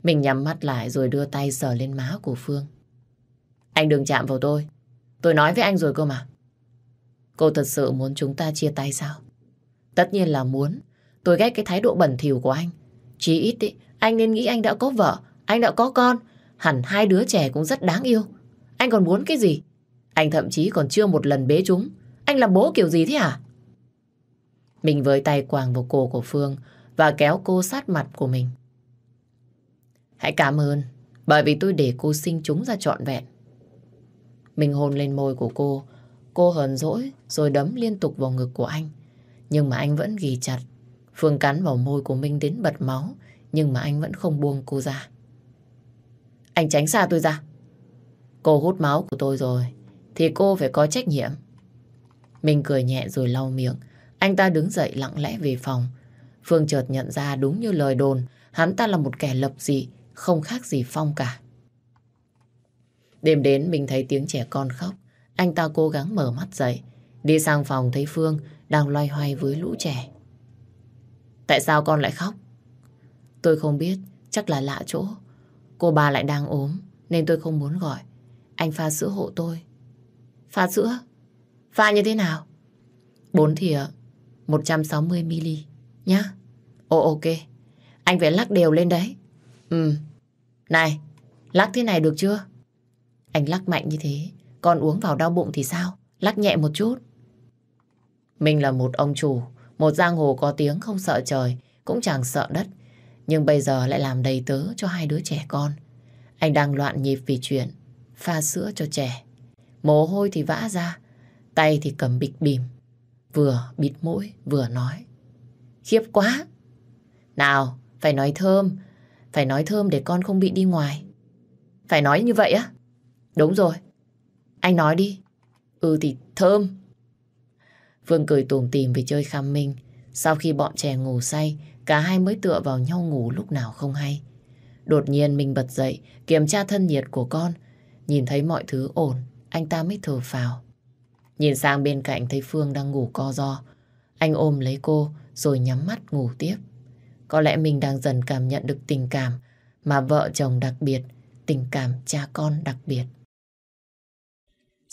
Mình nhắm mắt lại rồi đưa tay sờ lên má của Phương. Anh đừng chạm vào tôi. Tôi nói với anh rồi cơ mà. Cô thật sự muốn chúng ta chia tay sao? Tất nhiên là muốn. Tôi ghét cái thái độ bẩn thỉu của anh. Chí ít ý, anh nên nghĩ anh đã có vợ, anh đã có con. Hẳn hai đứa trẻ cũng rất đáng yêu. Anh còn muốn cái gì? Anh thậm chí còn chưa một lần bế chúng. Anh làm bố kiểu gì thế hả? Mình với tay quàng vào cổ của Phương và kéo cô sát mặt của mình. Hãy cảm ơn bởi vì tôi để cô sinh chúng ra trọn vẹn. Mình hôn lên môi của cô. Cô hờn dỗi rồi đấm liên tục vào ngực của anh. Nhưng mà anh vẫn ghi chặt. Phương cắn vào môi của Minh đến bật máu. Nhưng mà anh vẫn không buông cô ra. Anh tránh xa tôi ra. Cô hút máu của tôi rồi. Thì cô phải có trách nhiệm. Minh cười nhẹ rồi lau miệng. Anh ta đứng dậy lặng lẽ về phòng. Phương chợt nhận ra đúng như lời đồn. Hắn ta là một kẻ lập dị. Không khác gì Phong cả. Đêm đến mình thấy tiếng trẻ con khóc. Anh ta cố gắng mở mắt dậy. Đi sang phòng thấy Phương đang loay hoay với lũ trẻ. Tại sao con lại khóc? Tôi không biết, chắc là lạ chỗ. Cô bà lại đang ốm, nên tôi không muốn gọi. Anh pha sữa hộ tôi. Pha sữa? Pha như thế nào? Bốn thìa, 160ml, nhá. Ồ ok, anh phải lắc đều lên đấy. Ừ, này, lắc thế này được chưa? Anh lắc mạnh như thế, con uống vào đau bụng thì sao? Lắc nhẹ một chút. Mình là một ông chủ, một giang hồ có tiếng không sợ trời, cũng chẳng sợ đất. Nhưng bây giờ lại làm đầy tớ cho hai đứa trẻ con. Anh đang loạn nhịp vì chuyện pha sữa cho trẻ. Mồ hôi thì vã ra, tay thì cầm bịch bìm. Vừa bịt mũi, vừa nói. Khiếp quá! Nào, phải nói thơm, phải nói thơm để con không bị đi ngoài. Phải nói như vậy á? Đúng rồi. Anh nói đi. Ừ thì thơm. Phương cười tủm tìm vì chơi khăm minh. Sau khi bọn trẻ ngủ say, cả hai mới tựa vào nhau ngủ lúc nào không hay. Đột nhiên mình bật dậy, kiểm tra thân nhiệt của con. Nhìn thấy mọi thứ ổn, anh ta mới thở phào. Nhìn sang bên cạnh thấy Phương đang ngủ co do. Anh ôm lấy cô rồi nhắm mắt ngủ tiếp. Có lẽ mình đang dần cảm nhận được tình cảm mà vợ chồng đặc biệt, tình cảm cha con đặc biệt.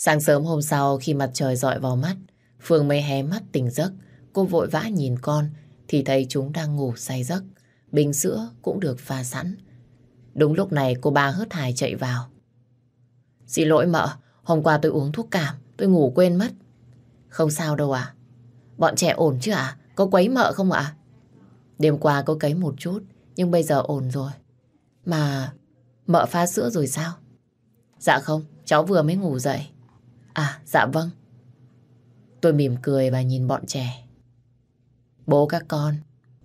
Sáng sớm hôm sau khi mặt trời dọi vào mắt, Phương mới hé mắt tỉnh giấc. Cô vội vã nhìn con thì thấy chúng đang ngủ say giấc. Bình sữa cũng được pha sẵn. Đúng lúc này cô ba hớt hải chạy vào. Xin lỗi mợ, hôm qua tôi uống thuốc cảm, tôi ngủ quên mất. Không sao đâu à? Bọn trẻ ổn chứ ạ? Có quấy mợ không ạ? Đêm qua có cấy một chút, nhưng bây giờ ổn rồi. Mà mợ pha sữa rồi sao? Dạ không, cháu vừa mới ngủ dậy. À, dạ vâng. Tôi mỉm cười và nhìn bọn trẻ. Bố các con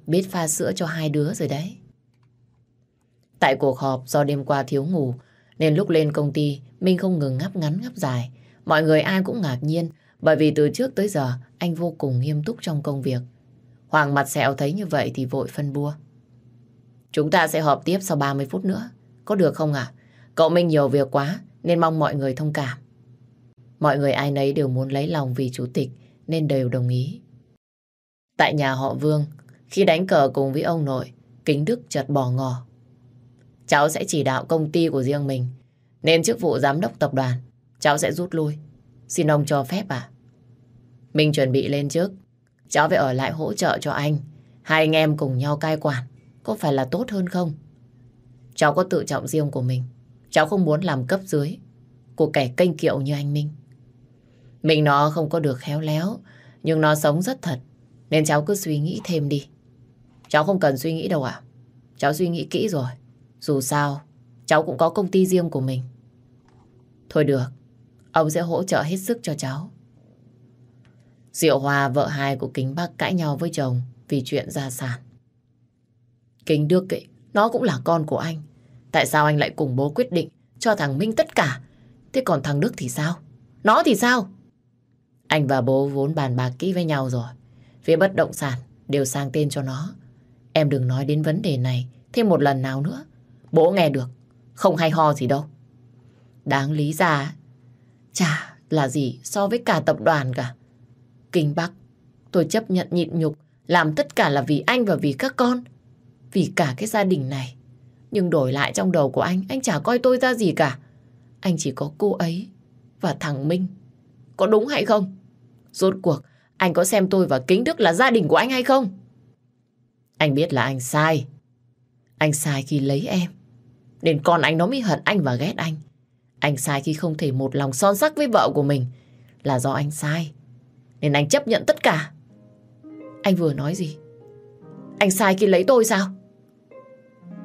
biết pha sữa cho hai đứa rồi đấy. Tại cuộc họp do đêm qua thiếu ngủ nên lúc lên công ty Minh không ngừng ngắp ngắn ngắp dài. Mọi người ai cũng ngạc nhiên bởi vì từ trước tới giờ anh vô cùng nghiêm túc trong công việc. Hoàng mặt sẹo thấy như vậy thì vội phân bua. Chúng ta sẽ họp tiếp sau 30 phút nữa. Có được không ạ? Cậu Minh nhiều việc quá nên mong mọi người thông cảm. Mọi người ai nấy đều muốn lấy lòng vì chủ tịch nên đều đồng ý. Tại nhà họ Vương, khi đánh cờ cùng với ông nội, Kính Đức chợt bỏ ngỏ. Cháu sẽ chỉ đạo công ty của riêng mình, nên chức vụ giám đốc tập đoàn, cháu sẽ rút lui. Xin ông cho phép à? Mình chuẩn bị lên trước, cháu phải ở lại hỗ trợ cho anh. Hai anh em cùng nhau cai quản, có phải là tốt hơn không? Cháu có tự trọng riêng của mình, cháu không muốn làm cấp dưới của kẻ kênh kiệu như anh Minh. Mình nó không có được khéo léo, nhưng nó sống rất thật, nên cháu cứ suy nghĩ thêm đi. Cháu không cần suy nghĩ đâu ạ. Cháu suy nghĩ kỹ rồi. Dù sao, cháu cũng có công ty riêng của mình. Thôi được, ông sẽ hỗ trợ hết sức cho cháu. Diệu Hòa, vợ hai của Kính Bắc cãi nhau với chồng vì chuyện gia sản. Kính Đức ấy, Nó cũng là con của anh. Tại sao anh lại cùng bố quyết định cho thằng Minh tất cả? Thế còn thằng Đức thì sao? Nó thì sao? Anh và bố vốn bàn bạc kỹ với nhau rồi. Phía bất động sản đều sang tên cho nó. Em đừng nói đến vấn đề này thêm một lần nào nữa. Bố nghe được, không hay ho gì đâu. Đáng lý ra, chả là gì so với cả tập đoàn cả. Kinh Bắc, tôi chấp nhận nhịn nhục, làm tất cả là vì anh và vì các con. Vì cả cái gia đình này. Nhưng đổi lại trong đầu của anh, anh chả coi tôi ra gì cả. Anh chỉ có cô ấy và thằng Minh. Có đúng hay không? Rốt cuộc, anh có xem tôi và Kính Đức là gia đình của anh hay không? Anh biết là anh sai. Anh sai khi lấy em. Nên con anh nó mới hận anh và ghét anh. Anh sai khi không thể một lòng son sắc với vợ của mình. Là do anh sai. Nên anh chấp nhận tất cả. Anh vừa nói gì? Anh sai khi lấy tôi sao?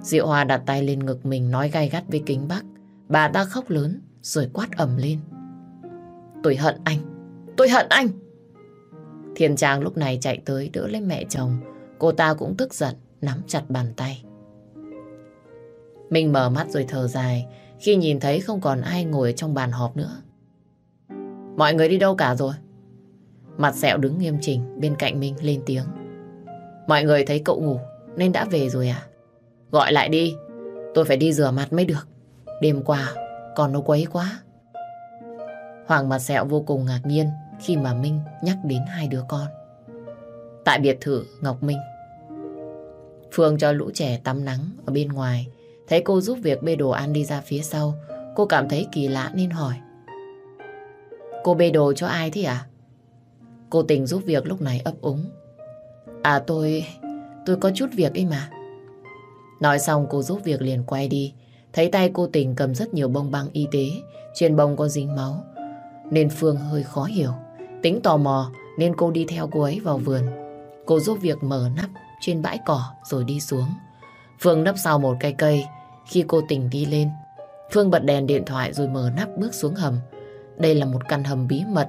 Diệu Hoa đặt tay lên ngực mình nói gai gắt với kính bắc. Bà ta khóc lớn rồi quát ầm lên. Tôi hận anh. Tôi hận anh. Thiên Trang lúc này chạy tới đỡ lấy mẹ chồng. Cô ta cũng tức giận, nắm chặt bàn tay. Mình mở mắt rồi thở dài khi nhìn thấy không còn ai ngồi trong bàn họp nữa. Mọi người đi đâu cả rồi? Mặt sẹo đứng nghiêm chỉnh bên cạnh mình lên tiếng. Mọi người thấy cậu ngủ nên đã về rồi à? Gọi lại đi, tôi phải đi rửa mặt mới được. Đêm qua còn nó quấy quá. Hoàng mặt sẹo vô cùng ngạc nhiên khi mà Minh nhắc đến hai đứa con. Tại biệt thự Ngọc Minh. Phương cho lũ trẻ tắm nắng ở bên ngoài. Thấy cô giúp việc bê đồ ăn đi ra phía sau. Cô cảm thấy kỳ lạ nên hỏi. Cô bê đồ cho ai thế à? Cô tình giúp việc lúc này ấp úng. À tôi... tôi có chút việc ấy mà. Nói xong cô giúp việc liền quay đi. Thấy tay cô tình cầm rất nhiều bông băng y tế. Trên bông có dính máu. Nên Phương hơi khó hiểu. Tính tò mò nên cô đi theo cô ấy vào vườn. Cô giúp việc mở nắp trên bãi cỏ rồi đi xuống. Phương nấp sau một cây cây. Khi cô tình đi lên, Phương bật đèn điện thoại rồi mở nắp bước xuống hầm. Đây là một căn hầm bí mật.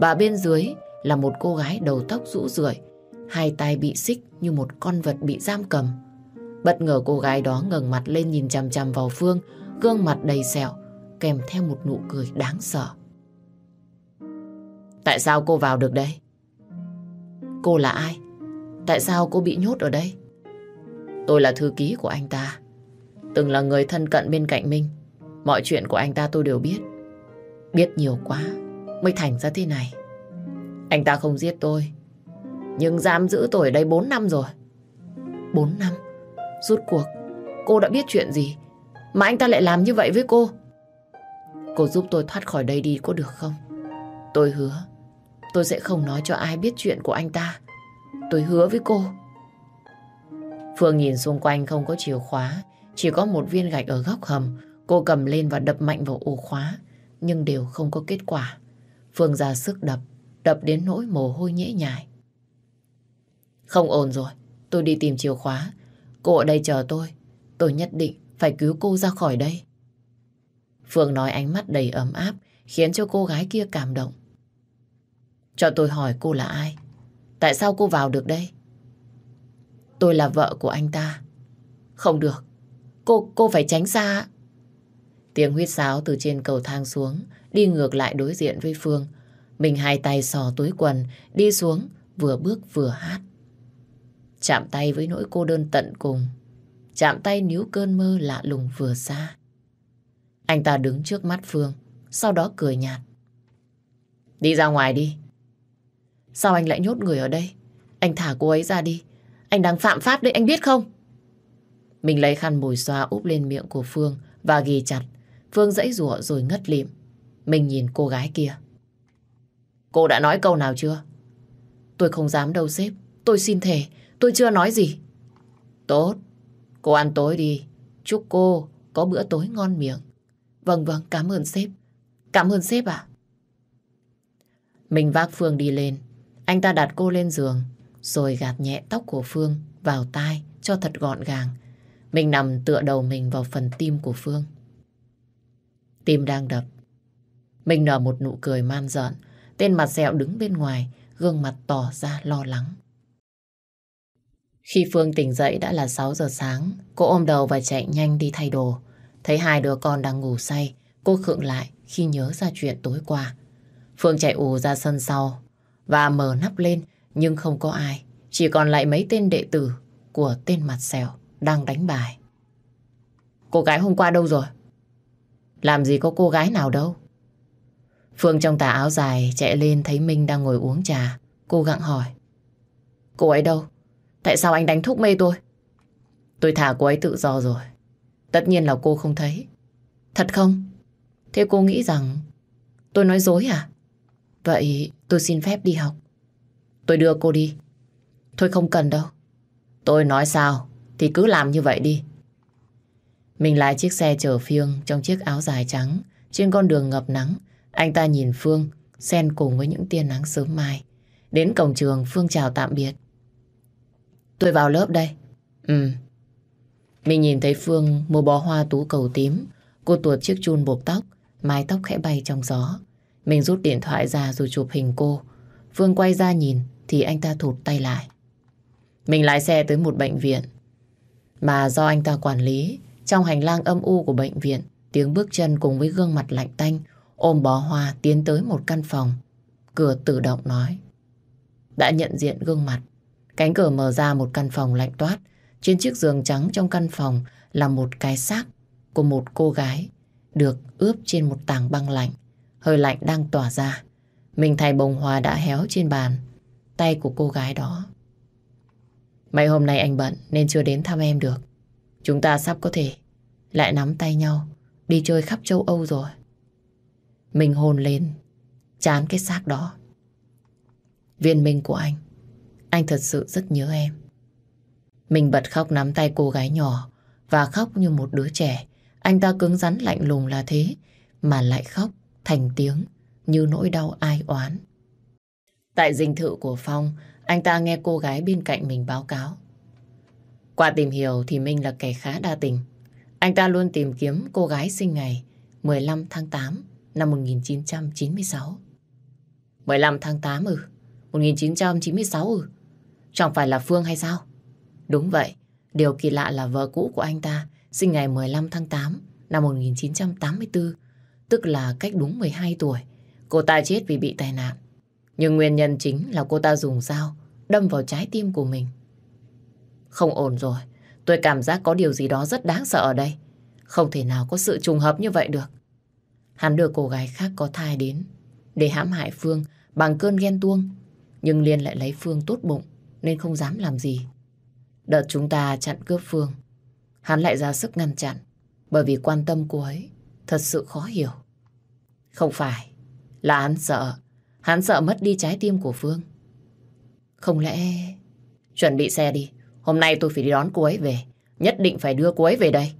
Bà bên dưới là một cô gái đầu tóc rũ rượi, hai tay bị xích như một con vật bị giam cầm. Bất ngờ cô gái đó ngẩng mặt lên nhìn chằm chằm vào Phương, gương mặt đầy sẹo, kèm theo một nụ cười đáng sợ. Tại sao cô vào được đây? Cô là ai? Tại sao cô bị nhốt ở đây? Tôi là thư ký của anh ta. Từng là người thân cận bên cạnh Minh. Mọi chuyện của anh ta tôi đều biết. Biết nhiều quá mới thành ra thế này. Anh ta không giết tôi. Nhưng giam giữ tôi ở đây 4 năm rồi. 4 năm? Rút cuộc, cô đã biết chuyện gì? Mà anh ta lại làm như vậy với cô? Cô giúp tôi thoát khỏi đây đi có được không? Tôi hứa, tôi sẽ không nói cho ai biết chuyện của anh ta. Tôi hứa với cô. Phương nhìn xung quanh không có chìa khóa, chỉ có một viên gạch ở góc hầm. Cô cầm lên và đập mạnh vào ổ khóa, nhưng đều không có kết quả. Phương ra sức đập, đập đến nỗi mồ hôi nhễ nhại. Không ổn rồi, tôi đi tìm chìa khóa. Cô ở đây chờ tôi, tôi nhất định phải cứu cô ra khỏi đây. Phương nói ánh mắt đầy ấm áp, khiến cho cô gái kia cảm động. Cho tôi hỏi cô là ai? Tại sao cô vào được đây? Tôi là vợ của anh ta. Không được. Cô, cô phải tránh xa. Tiếng huyết sáo từ trên cầu thang xuống, đi ngược lại đối diện với Phương. Mình hai tay sò túi quần, đi xuống, vừa bước vừa hát. Chạm tay với nỗi cô đơn tận cùng. Chạm tay níu cơn mơ lạ lùng vừa xa. Anh ta đứng trước mắt Phương, sau đó cười nhạt. Đi ra ngoài đi. Sao anh lại nhốt người ở đây? Anh thả cô ấy ra đi. Anh đang phạm pháp đấy, anh biết không? Mình lấy khăn mùi xoa úp lên miệng của Phương và ghi chặt. Phương dãy rủa rồi ngất lịm. Mình nhìn cô gái kia. Cô đã nói câu nào chưa? Tôi không dám đâu sếp. Tôi xin thề, tôi chưa nói gì. Tốt, cô ăn tối đi. Chúc cô có bữa tối ngon miệng. Vâng vâng, cảm ơn sếp. Cảm ơn sếp ạ. Mình vác Phương đi lên. Anh ta đặt cô lên giường, rồi gạt nhẹ tóc của Phương vào tai cho thật gọn gàng. Mình nằm tựa đầu mình vào phần tim của Phương. Tim đang đập. Mình nở một nụ cười man dợn. Tên mặt dẹo đứng bên ngoài, gương mặt tỏ ra lo lắng. Khi Phương tỉnh dậy đã là 6 giờ sáng, cô ôm đầu và chạy nhanh đi thay đồ. Thấy hai đứa con đang ngủ say, cô khựng lại khi nhớ ra chuyện tối qua. Phương chạy ù ra sân sau và mở nắp lên, nhưng không có ai. Chỉ còn lại mấy tên đệ tử của tên mặt xèo đang đánh bài. Cô gái hôm qua đâu rồi? Làm gì có cô gái nào đâu. Phương trong tà áo dài chạy lên thấy Minh đang ngồi uống trà. Cô gặng hỏi. Cô ấy đâu? Tại sao anh đánh thuốc mê tôi? Tôi thả cô ấy tự do rồi. Tất nhiên là cô không thấy. Thật không? Thế cô nghĩ rằng tôi nói dối à? Vậy tôi xin phép đi học. Tôi đưa cô đi. Thôi không cần đâu. Tôi nói sao thì cứ làm như vậy đi. Mình lái chiếc xe chở Phương trong chiếc áo dài trắng trên con đường ngập nắng. Anh ta nhìn Phương xen cùng với những tia nắng sớm mai. Đến cổng trường Phương chào tạm biệt. Tôi vào lớp đây. Ừ. Mình nhìn thấy Phương mua bó hoa tú cầu tím. Cô tuột chiếc chun buộc tóc, mái tóc khẽ bay trong gió. Mình rút điện thoại ra rồi chụp hình cô. Phương quay ra nhìn thì anh ta thụt tay lại. Mình lái xe tới một bệnh viện mà do anh ta quản lý. Trong hành lang âm u của bệnh viện, tiếng bước chân cùng với gương mặt lạnh tanh ôm bó hoa tiến tới một căn phòng. Cửa tự động nói. Đã nhận diện gương mặt. Cánh cửa mở ra một căn phòng lạnh toát. Trên chiếc giường trắng trong căn phòng là một cái xác của một cô gái được ướp trên một tảng băng lạnh. Hơi lạnh đang tỏa ra. Mình thay bông hoa đã héo trên bàn. Tay của cô gái đó. Mấy hôm nay anh bận nên chưa đến thăm em được. Chúng ta sắp có thể lại nắm tay nhau, đi chơi khắp châu Âu rồi. Mình hồn lên, chán cái xác đó. Viên minh của anh anh thật sự rất nhớ em. Mình bật khóc nắm tay cô gái nhỏ và khóc như một đứa trẻ. Anh ta cứng rắn lạnh lùng là thế, mà lại khóc thành tiếng như nỗi đau ai oán. Tại dinh thự của Phong, anh ta nghe cô gái bên cạnh mình báo cáo. Qua tìm hiểu thì Minh là kẻ khá đa tình. Anh ta luôn tìm kiếm cô gái sinh ngày 15 tháng 8 năm 1996. 15 tháng 8 ừ, 1996 ừ. Chẳng phải là Phương hay sao? Đúng vậy, điều kỳ lạ là vợ cũ của anh ta sinh ngày 15 tháng 8 năm 1984, tức là cách đúng 12 tuổi. Cô ta chết vì bị tai nạn. Nhưng nguyên nhân chính là cô ta dùng dao đâm vào trái tim của mình. Không ổn rồi, tôi cảm giác có điều gì đó rất đáng sợ ở đây. Không thể nào có sự trùng hợp như vậy được. Hắn đưa cô gái khác có thai đến để hãm hại Phương bằng cơn ghen tuông. Nhưng Liên lại lấy Phương tốt bụng nên không dám làm gì. Đợt chúng ta chặn cướp Phương, hắn lại ra sức ngăn chặn bởi vì quan tâm cô ấy thật sự khó hiểu. Không phải là hắn sợ, hắn sợ mất đi trái tim của Phương. Không lẽ... Chuẩn bị xe đi, hôm nay tôi phải đi đón cô ấy về, nhất định phải đưa cô ấy về đây.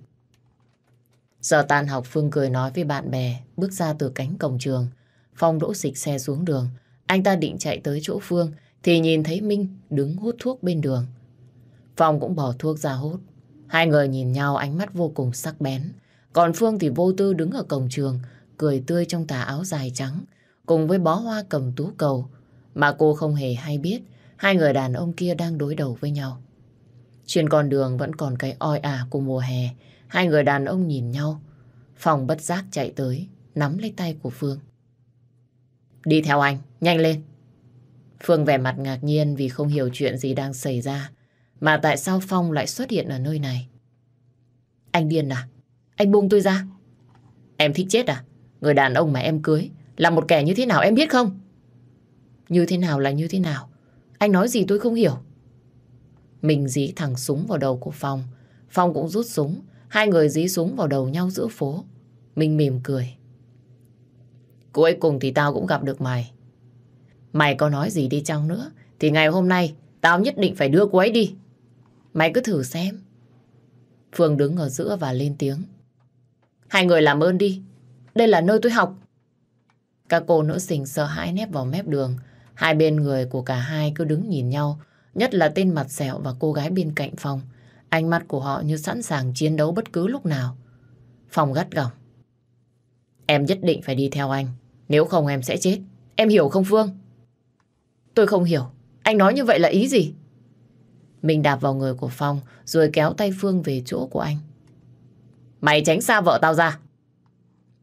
Giờ tan học Phương cười nói với bạn bè, bước ra từ cánh cổng trường. Phong đỗ xịch xe xuống đường. Anh ta định chạy tới chỗ Phương thì nhìn thấy Minh đứng hút thuốc bên đường. Phong cũng bỏ thuốc ra hút. Hai người nhìn nhau ánh mắt vô cùng sắc bén. Còn Phương thì vô tư đứng ở cổng trường, cười tươi trong tà áo dài trắng, cùng với bó hoa cầm tú cầu. Mà cô không hề hay biết hai người đàn ông kia đang đối đầu với nhau. Trên con đường vẫn còn cái oi ả của mùa hè. Hai người đàn ông nhìn nhau. Phòng bất giác chạy tới, nắm lấy tay của Phương. Đi theo anh, nhanh lên. Phương vẻ mặt ngạc nhiên vì không hiểu chuyện gì đang xảy ra. Mà tại sao Phong lại xuất hiện ở nơi này? Anh điên à? Anh buông tôi ra. Em thích chết à? Người đàn ông mà em cưới là một kẻ như thế nào em biết không? Như thế nào là như thế nào? Anh nói gì tôi không hiểu. Mình dí thẳng súng vào đầu của Phong. Phong cũng rút súng. Hai người dí súng vào đầu nhau giữa phố. Mình mỉm cười. Cuối cùng thì tao cũng gặp được mày. Mày có nói gì đi chăng nữa thì ngày hôm nay tao nhất định phải đưa cô ấy đi. Mày cứ thử xem. Phương đứng ở giữa và lên tiếng. Hai người làm ơn đi. Đây là nơi tôi học. Các cô nữ sinh sợ hãi nép vào mép đường. Hai bên người của cả hai cứ đứng nhìn nhau. Nhất là tên mặt sẹo và cô gái bên cạnh phòng. Ánh mắt của họ như sẵn sàng chiến đấu bất cứ lúc nào. Phòng gắt gỏng. Em nhất định phải đi theo anh. Nếu không em sẽ chết. Em hiểu không Phương? Tôi không hiểu. Anh nói như vậy là ý gì? Mình đạp vào người của Phong rồi kéo tay Phương về chỗ của anh. Mày tránh xa vợ tao ra.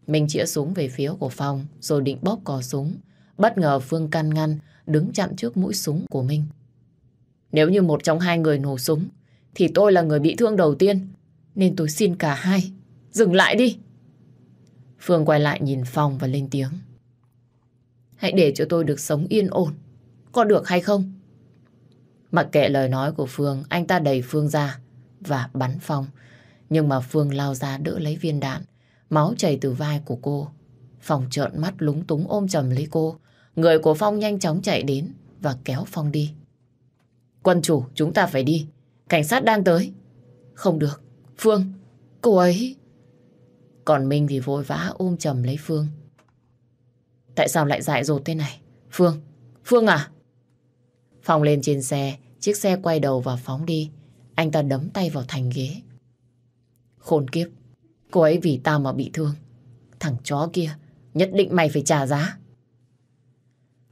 Mình chĩa súng về phía của Phong rồi định bóp cò súng. Bất ngờ Phương can ngăn đứng chặn trước mũi súng của mình. Nếu như một trong hai người nổ súng thì tôi là người bị thương đầu tiên nên tôi xin cả hai dừng lại đi. Phương quay lại nhìn Phong và lên tiếng. Hãy để cho tôi được sống yên ổn. Có được hay không? Mặc kệ lời nói của Phương, anh ta đẩy Phương ra và bắn Phong. Nhưng mà Phương lao ra đỡ lấy viên đạn. Máu chảy từ vai của cô. Phong trợn mắt lúng túng ôm chầm lấy cô. Người của Phong nhanh chóng chạy đến và kéo Phong đi. Quân chủ, chúng ta phải đi. Cảnh sát đang tới. Không được. Phương, cô ấy... Còn Minh thì vội vã ôm chầm lấy Phương. Tại sao lại dại dột thế này? Phương, Phương à? Phong lên trên xe, chiếc xe quay đầu và phóng đi. Anh ta đấm tay vào thành ghế. Khốn kiếp, cô ấy vì tao mà bị thương. Thằng chó kia, nhất định mày phải trả giá.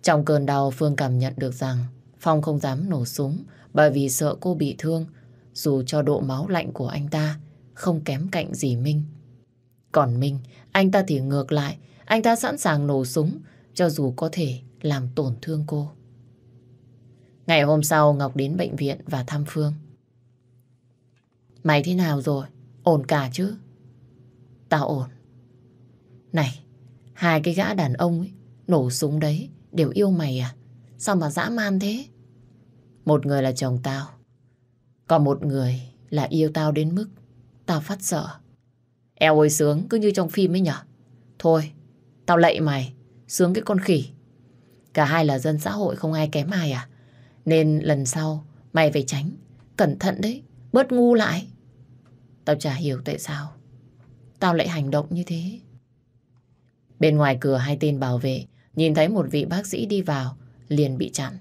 Trong cơn đau Phương cảm nhận được rằng Phong không dám nổ súng bởi vì sợ cô bị thương dù cho độ máu lạnh của anh ta không kém cạnh gì Minh. Còn Minh, anh ta thì ngược lại, anh ta sẵn sàng nổ súng cho dù có thể làm tổn thương cô. Ngày hôm sau Ngọc đến bệnh viện và thăm Phương. Mày thế nào rồi? Ổn cả chứ? Tao ổn. Này, hai cái gã đàn ông ấy, nổ súng đấy đều yêu mày à? Sao mà dã man thế? Một người là chồng tao. Còn một người là yêu tao đến mức tao phát sợ. Eo ơi sướng cứ như trong phim ấy nhở. Thôi, tao lạy mày, sướng cái con khỉ. Cả hai là dân xã hội không ai kém ai à. Nên lần sau mày phải tránh, cẩn thận đấy, bớt ngu lại. Tao chả hiểu tại sao tao lại hành động như thế. Bên ngoài cửa hai tên bảo vệ nhìn thấy một vị bác sĩ đi vào, liền bị chặn.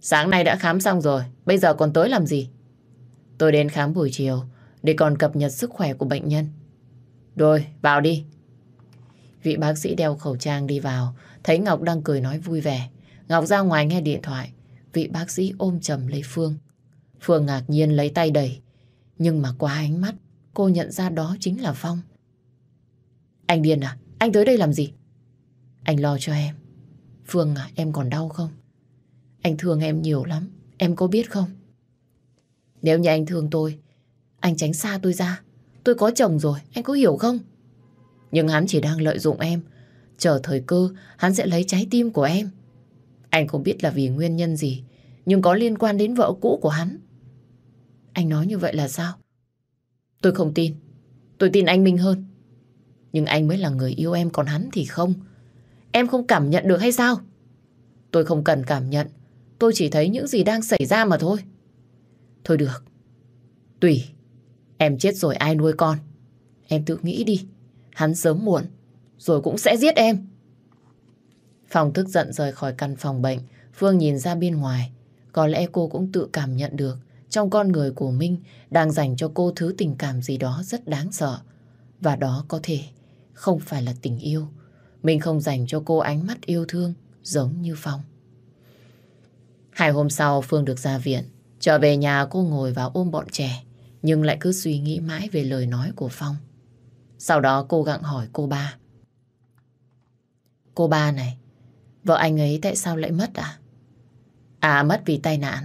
Sáng nay đã khám xong rồi, bây giờ còn tới làm gì? Tôi đến khám buổi chiều để còn cập nhật sức khỏe của bệnh nhân. Rồi, vào đi. Vị bác sĩ đeo khẩu trang đi vào, thấy Ngọc đang cười nói vui vẻ. Ngọc ra ngoài nghe điện thoại, vị bác sĩ ôm chầm lấy Phương. Phương ngạc nhiên lấy tay đẩy, nhưng mà qua ánh mắt, cô nhận ra đó chính là Phong. Anh điên à? Anh tới đây làm gì? Anh lo cho em. Phương à, em còn đau không? Anh thương em nhiều lắm, em có biết không? Nếu như anh thương tôi, anh tránh xa tôi ra. Tôi có chồng rồi, anh có hiểu không? Nhưng hắn chỉ đang lợi dụng em. Chờ thời cơ, hắn sẽ lấy trái tim của em. Anh không biết là vì nguyên nhân gì, nhưng có liên quan đến vợ cũ của hắn. Anh nói như vậy là sao? Tôi không tin. Tôi tin anh Minh hơn. Nhưng anh mới là người yêu em, còn hắn thì không. Em không cảm nhận được hay sao? Tôi không cần cảm nhận. Tôi chỉ thấy những gì đang xảy ra mà thôi. Thôi được. Tùy. Em chết rồi ai nuôi con? Em tự nghĩ đi. Hắn sớm muộn. Rồi cũng sẽ giết em. Phòng tức giận rời khỏi căn phòng bệnh. Phương nhìn ra bên ngoài. Có lẽ cô cũng tự cảm nhận được trong con người của Minh đang dành cho cô thứ tình cảm gì đó rất đáng sợ. Và đó có thể không phải là tình yêu. Mình không dành cho cô ánh mắt yêu thương giống như Phong. Hai hôm sau Phương được ra viện. Trở về nhà cô ngồi và ôm bọn trẻ nhưng lại cứ suy nghĩ mãi về lời nói của Phong. Sau đó cô gặng hỏi cô ba. Cô ba này, vợ anh ấy tại sao lại mất à? À mất vì tai nạn.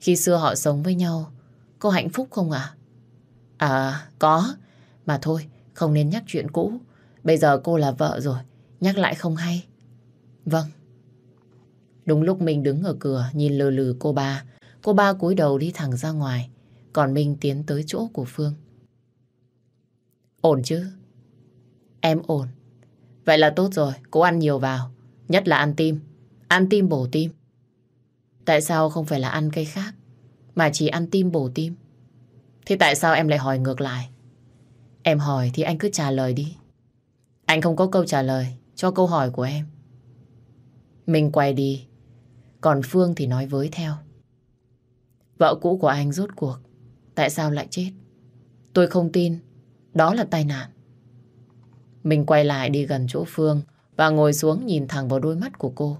Khi xưa họ sống với nhau, cô hạnh phúc không à? À, có. Mà thôi, không nên nhắc chuyện cũ. Bây giờ cô là vợ rồi, nhắc lại không hay. Vâng. Đúng lúc mình đứng ở cửa nhìn lừ lừ cô ba, cô ba cúi đầu đi thẳng ra ngoài, còn mình tiến tới chỗ của Phương. Ổn chứ? Em ổn. Vậy là tốt rồi, cô ăn nhiều vào, nhất là ăn tim. Ăn tim bổ tim. Tại sao không phải là ăn cây khác, mà chỉ ăn tim bổ tim? Thế tại sao em lại hỏi ngược lại? Em hỏi thì anh cứ trả lời đi. Anh không có câu trả lời cho câu hỏi của em. Mình quay đi, còn Phương thì nói với theo. Vợ cũ của anh rốt cuộc, tại sao lại chết? Tôi không tin, đó là tai nạn. Mình quay lại đi gần chỗ Phương và ngồi xuống nhìn thẳng vào đôi mắt của cô.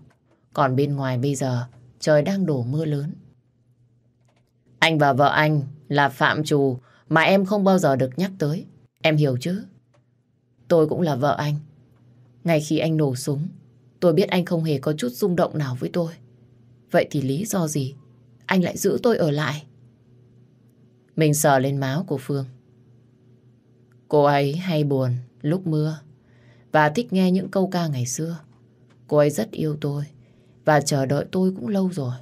Còn bên ngoài bây giờ, trời đang đổ mưa lớn. Anh và vợ anh là phạm trù mà em không bao giờ được nhắc tới. Em hiểu chứ? Tôi cũng là vợ anh. Ngay khi anh nổ súng, tôi biết anh không hề có chút rung động nào với tôi. Vậy thì lý do gì anh lại giữ tôi ở lại? Mình sờ lên máu của Phương. Cô ấy hay buồn lúc mưa và thích nghe những câu ca ngày xưa. Cô ấy rất yêu tôi và chờ đợi tôi cũng lâu rồi.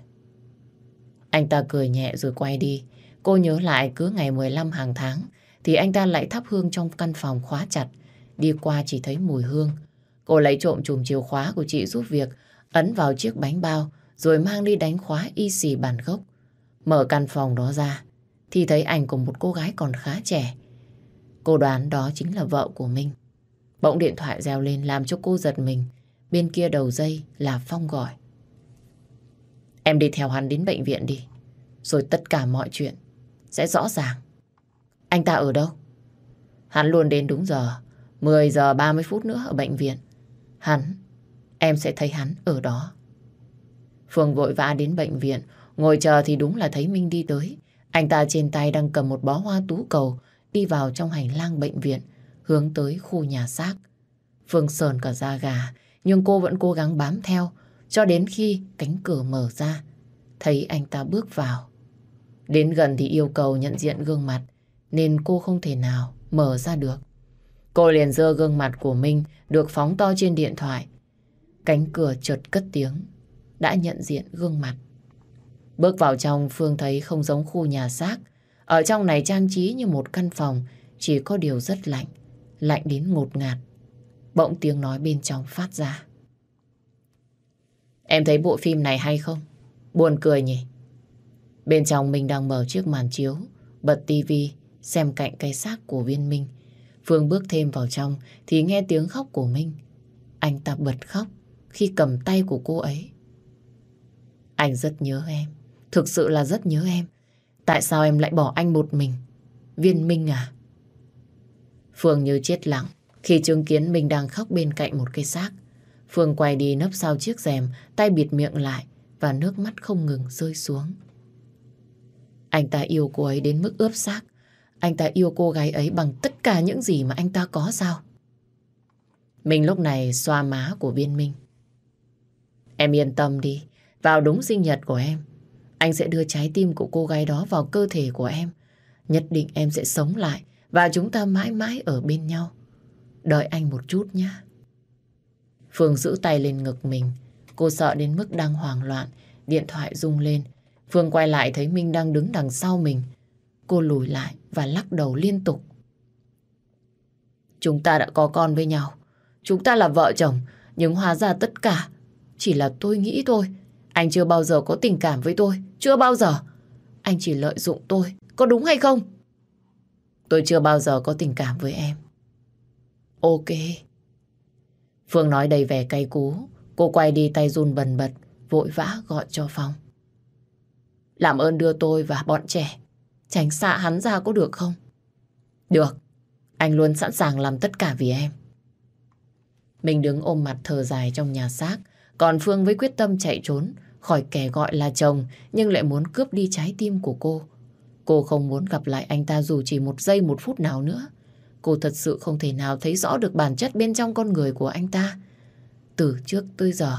Anh ta cười nhẹ rồi quay đi. Cô nhớ lại cứ ngày 15 hàng tháng thì anh ta lại thắp hương trong căn phòng khóa chặt. Đi qua chỉ thấy mùi hương. Cô lấy trộm chùm chìa khóa của chị giúp việc, ấn vào chiếc bánh bao rồi mang đi đánh khóa y xì bản gốc. Mở căn phòng đó ra thì thấy ảnh của một cô gái còn khá trẻ. Cô đoán đó chính là vợ của mình. Bỗng điện thoại reo lên làm cho cô giật mình. Bên kia đầu dây là Phong gọi. Em đi theo hắn đến bệnh viện đi. Rồi tất cả mọi chuyện sẽ rõ ràng. Anh ta ở đâu? Hắn luôn đến đúng giờ. 10 giờ 30 phút nữa ở bệnh viện. Hắn, em sẽ thấy hắn ở đó. Phương vội vã đến bệnh viện. Ngồi chờ thì đúng là thấy Minh đi tới. Anh ta trên tay đang cầm một bó hoa tú cầu đi vào trong hành lang bệnh viện hướng tới khu nhà xác. Phương sờn cả da gà nhưng cô vẫn cố gắng bám theo cho đến khi cánh cửa mở ra thấy anh ta bước vào. Đến gần thì yêu cầu nhận diện gương mặt nên cô không thể nào mở ra được. Cô liền dơ gương mặt của mình được phóng to trên điện thoại. Cánh cửa chợt cất tiếng đã nhận diện gương mặt. Bước vào trong Phương thấy không giống khu nhà xác. Ở trong này trang trí như một căn phòng chỉ có điều rất lạnh, lạnh đến ngột ngạt. Bỗng tiếng nói bên trong phát ra. Em thấy bộ phim này hay không? Buồn cười nhỉ? Bên trong mình đang mở chiếc màn chiếu, bật tivi xem cạnh cây xác của viên Minh. Phương bước thêm vào trong thì nghe tiếng khóc của Minh. Anh ta bật khóc khi cầm tay của cô ấy. Anh rất nhớ em, thực sự là rất nhớ em. Tại sao em lại bỏ anh một mình? Viên Minh à? Phương như chết lặng khi chứng kiến mình đang khóc bên cạnh một cây xác. Phương quay đi nấp sau chiếc rèm, tay bịt miệng lại và nước mắt không ngừng rơi xuống. Anh ta yêu cô ấy đến mức ướp xác. Anh ta yêu cô gái ấy bằng tất cả những gì mà anh ta có sao? Mình lúc này xoa má của viên minh. Em yên tâm đi, vào đúng sinh nhật của em. Anh sẽ đưa trái tim của cô gái đó vào cơ thể của em. Nhất định em sẽ sống lại và chúng ta mãi mãi ở bên nhau. Đợi anh một chút nhé. Phương giữ tay lên ngực mình. Cô sợ đến mức đang hoảng loạn. Điện thoại rung lên. Phương quay lại thấy Minh đang đứng đằng sau mình. Cô lùi lại và lắc đầu liên tục. Chúng ta đã có con với nhau. Chúng ta là vợ chồng. Nhưng hóa ra tất cả chỉ là tôi nghĩ thôi. Anh chưa bao giờ có tình cảm với tôi. Chưa bao giờ. Anh chỉ lợi dụng tôi. Có đúng hay không? Tôi chưa bao giờ có tình cảm với em. Ok. Phương nói đầy vẻ cay cú. Cô quay đi tay run bần bật, vội vã gọi cho Phong. Làm ơn đưa tôi và bọn trẻ tránh xa hắn ra có được không? Được. Anh luôn sẵn sàng làm tất cả vì em. Mình đứng ôm mặt thở dài trong nhà xác. Còn Phương với quyết tâm chạy trốn khỏi kẻ gọi là chồng nhưng lại muốn cướp đi trái tim của cô. Cô không muốn gặp lại anh ta dù chỉ một giây một phút nào nữa. Cô thật sự không thể nào thấy rõ được bản chất bên trong con người của anh ta. Từ trước tới giờ,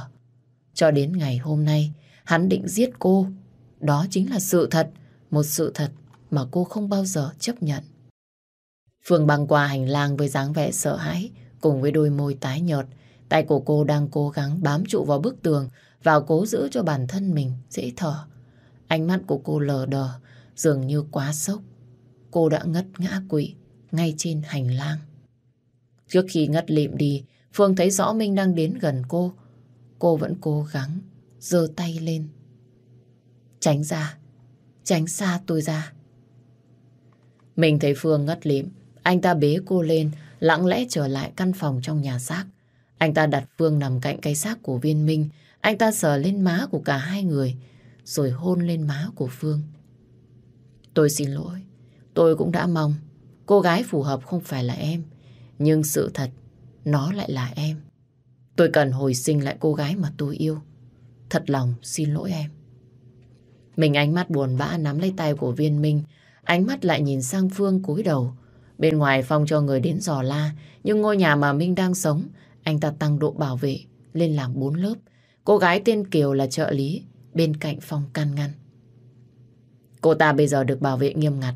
cho đến ngày hôm nay, hắn định giết cô. Đó chính là sự thật, một sự thật mà cô không bao giờ chấp nhận. Phương băng qua hành lang với dáng vẻ sợ hãi, cùng với đôi môi tái nhợt. Tay của cô đang cố gắng bám trụ vào bức tường và cố giữ cho bản thân mình dễ thở. Ánh mắt của cô lờ đờ, dường như quá sốc. Cô đã ngất ngã quỵ ngay trên hành lang. Trước khi ngất lịm đi, Phương thấy rõ Minh đang đến gần cô. Cô vẫn cố gắng giơ tay lên. Tránh ra, tránh xa tôi ra. Mình thấy Phương ngất lịm, anh ta bế cô lên, lặng lẽ trở lại căn phòng trong nhà xác. Anh ta đặt Phương nằm cạnh cây xác của viên Minh, anh ta sờ lên má của cả hai người, rồi hôn lên má của Phương. Tôi xin lỗi, tôi cũng đã mong cô gái phù hợp không phải là em, nhưng sự thật, nó lại là em. Tôi cần hồi sinh lại cô gái mà tôi yêu. Thật lòng xin lỗi em. Mình ánh mắt buồn bã nắm lấy tay của viên minh. Ánh mắt lại nhìn sang Phương cúi đầu. Bên ngoài Phong cho người đến dò la. Nhưng ngôi nhà mà Minh đang sống, anh ta tăng độ bảo vệ lên làm bốn lớp. Cô gái tên Kiều là trợ lý, bên cạnh Phong can ngăn. Cô ta bây giờ được bảo vệ nghiêm ngặt.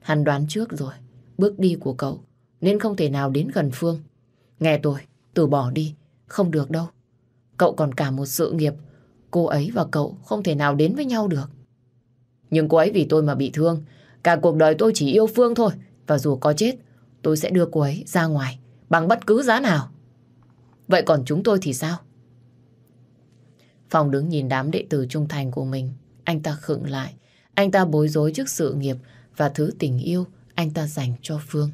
Hắn đoán trước rồi, bước đi của cậu, nên không thể nào đến gần Phương. Nghe tôi, từ bỏ đi, không được đâu. Cậu còn cả một sự nghiệp, cô ấy và cậu không thể nào đến với nhau được. Nhưng cô ấy vì tôi mà bị thương, cả cuộc đời tôi chỉ yêu Phương thôi, và dù có chết, tôi sẽ đưa cô ấy ra ngoài bằng bất cứ giá nào. Vậy còn chúng tôi thì sao? phòng đứng nhìn đám đệ tử trung thành của mình. Anh ta khựng lại. Anh ta bối rối trước sự nghiệp và thứ tình yêu anh ta dành cho Phương.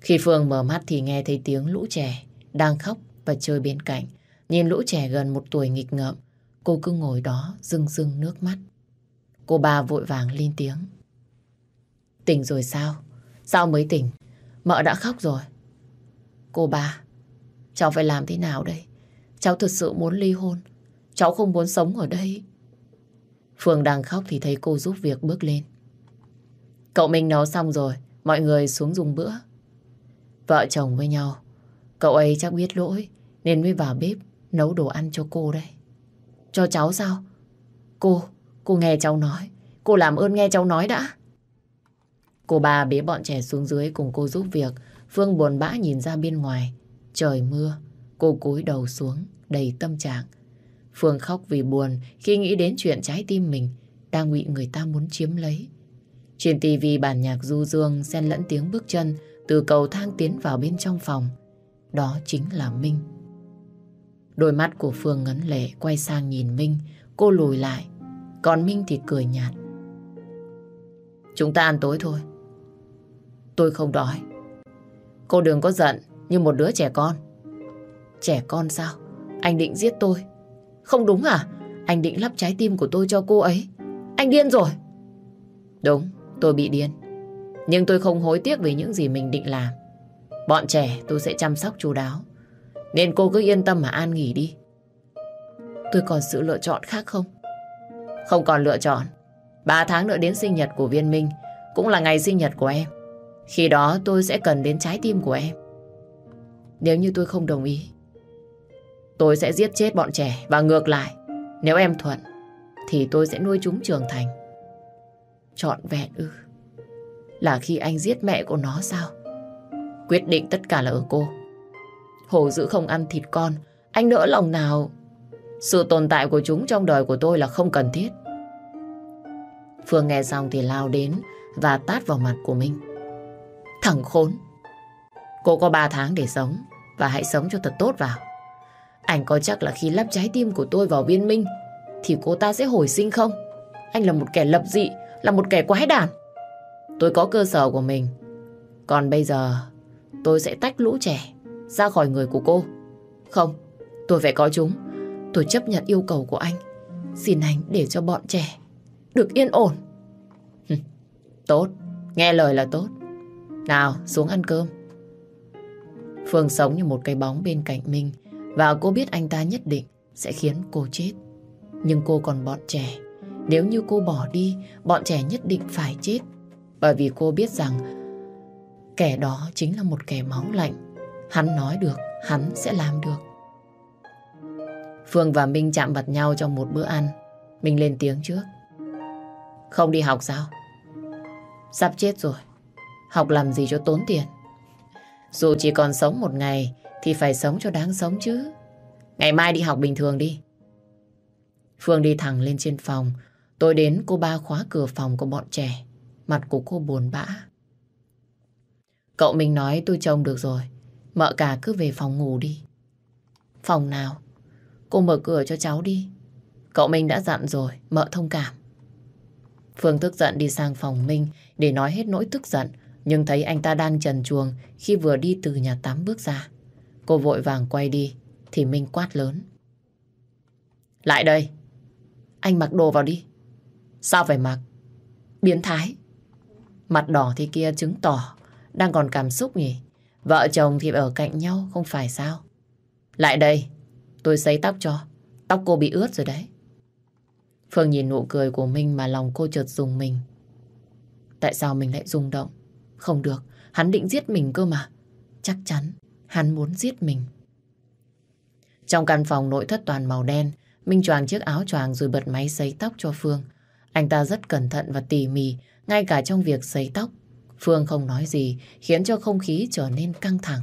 Khi Phương mở mắt thì nghe thấy tiếng lũ trẻ đang khóc và chơi bên cạnh. Nhìn lũ trẻ gần một tuổi nghịch ngợm, cô cứ ngồi đó rưng rưng nước mắt. Cô bà vội vàng lên tiếng. Tỉnh rồi sao? Sao mới tỉnh? Mợ đã khóc rồi. Cô bà, cháu phải làm thế nào đây? Cháu thật sự muốn ly hôn. Cháu không muốn sống ở đây. Phương đang khóc thì thấy cô giúp việc bước lên. Cậu mình nấu xong rồi, mọi người xuống dùng bữa. Vợ chồng với nhau, cậu ấy chắc biết lỗi nên mới vào bếp nấu đồ ăn cho cô đây. Cho cháu sao? Cô, cô nghe cháu nói. Cô làm ơn nghe cháu nói đã. Cô bà bế bọn trẻ xuống dưới cùng cô giúp việc. Phương buồn bã nhìn ra bên ngoài. Trời mưa, cô cúi đầu xuống, đầy tâm trạng. Phương khóc vì buồn khi nghĩ đến chuyện trái tim mình đang bị người ta muốn chiếm lấy. Trên tivi bản nhạc du dương xen lẫn tiếng bước chân từ cầu thang tiến vào bên trong phòng. Đó chính là Minh. Đôi mắt của Phương ngấn lệ quay sang nhìn Minh, cô lùi lại, còn Minh thì cười nhạt. Chúng ta ăn tối thôi. Tôi không đói. Cô đừng có giận như một đứa trẻ con. Trẻ con sao? Anh định giết tôi. Không đúng à? Anh định lắp trái tim của tôi cho cô ấy. Anh điên rồi. Đúng, tôi bị điên. Nhưng tôi không hối tiếc về những gì mình định làm. Bọn trẻ tôi sẽ chăm sóc chú đáo. Nên cô cứ yên tâm mà an nghỉ đi. Tôi còn sự lựa chọn khác không? Không còn lựa chọn. Ba tháng nữa đến sinh nhật của Viên Minh cũng là ngày sinh nhật của em. Khi đó tôi sẽ cần đến trái tim của em. Nếu như tôi không đồng ý, tôi sẽ giết chết bọn trẻ và ngược lại. Nếu em thuận, thì tôi sẽ nuôi chúng trưởng thành. Chọn vẹn ư. Là khi anh giết mẹ của nó sao? Quyết định tất cả là ở cô. Hồ dữ không ăn thịt con, anh nỡ lòng nào. Sự tồn tại của chúng trong đời của tôi là không cần thiết. Phương nghe xong thì lao đến và tát vào mặt của mình. Thằng khốn. Cô có 3 tháng để sống và hãy sống cho thật tốt vào. Anh có chắc là khi lắp trái tim của tôi vào viên minh thì cô ta sẽ hồi sinh không? Anh là một kẻ lập dị, là một kẻ quái đản. Tôi có cơ sở của mình. Còn bây giờ tôi sẽ tách lũ trẻ ra khỏi người của cô. Không, tôi phải có chúng. Tôi chấp nhận yêu cầu của anh. Xin anh để cho bọn trẻ được yên ổn. tốt, nghe lời là tốt. Nào, xuống ăn cơm. Phương sống như một cái bóng bên cạnh mình và cô biết anh ta nhất định sẽ khiến cô chết. Nhưng cô còn bọn trẻ. Nếu như cô bỏ đi, bọn trẻ nhất định phải chết. Bởi vì cô biết rằng kẻ đó chính là một kẻ máu lạnh. Hắn nói được, hắn sẽ làm được. Phương và Minh chạm mặt nhau trong một bữa ăn. Minh lên tiếng trước. Không đi học sao? Sắp chết rồi. Học làm gì cho tốn tiền? Dù chỉ còn sống một ngày thì phải sống cho đáng sống chứ. Ngày mai đi học bình thường đi. Phương đi thẳng lên trên phòng. Tôi đến cô ba khóa cửa phòng của bọn trẻ. Mặt của cô buồn bã. Cậu mình nói tôi trông được rồi. Mợ cả cứ về phòng ngủ đi. Phòng nào? Cô mở cửa cho cháu đi. Cậu mình đã dặn rồi, mợ thông cảm. Phương tức giận đi sang phòng Minh để nói hết nỗi tức giận, nhưng thấy anh ta đang trần chuồng khi vừa đi từ nhà tắm bước ra. Cô vội vàng quay đi, thì Minh quát lớn. Lại đây! Anh mặc đồ vào đi. Sao phải mặc? Biến thái. Mặt đỏ thì kia chứng tỏ, đang còn cảm xúc nhỉ? Vợ chồng thì ở cạnh nhau, không phải sao? Lại đây, tôi sấy tóc cho. Tóc cô bị ướt rồi đấy. Phương nhìn nụ cười của Minh mà lòng cô chợt dùng mình. Tại sao mình lại rung động? Không được, hắn định giết mình cơ mà. Chắc chắn, hắn muốn giết mình. Trong căn phòng nội thất toàn màu đen, Minh choàng chiếc áo choàng rồi bật máy sấy tóc cho Phương. Anh ta rất cẩn thận và tỉ mỉ, ngay cả trong việc sấy tóc. Phương không nói gì, khiến cho không khí trở nên căng thẳng.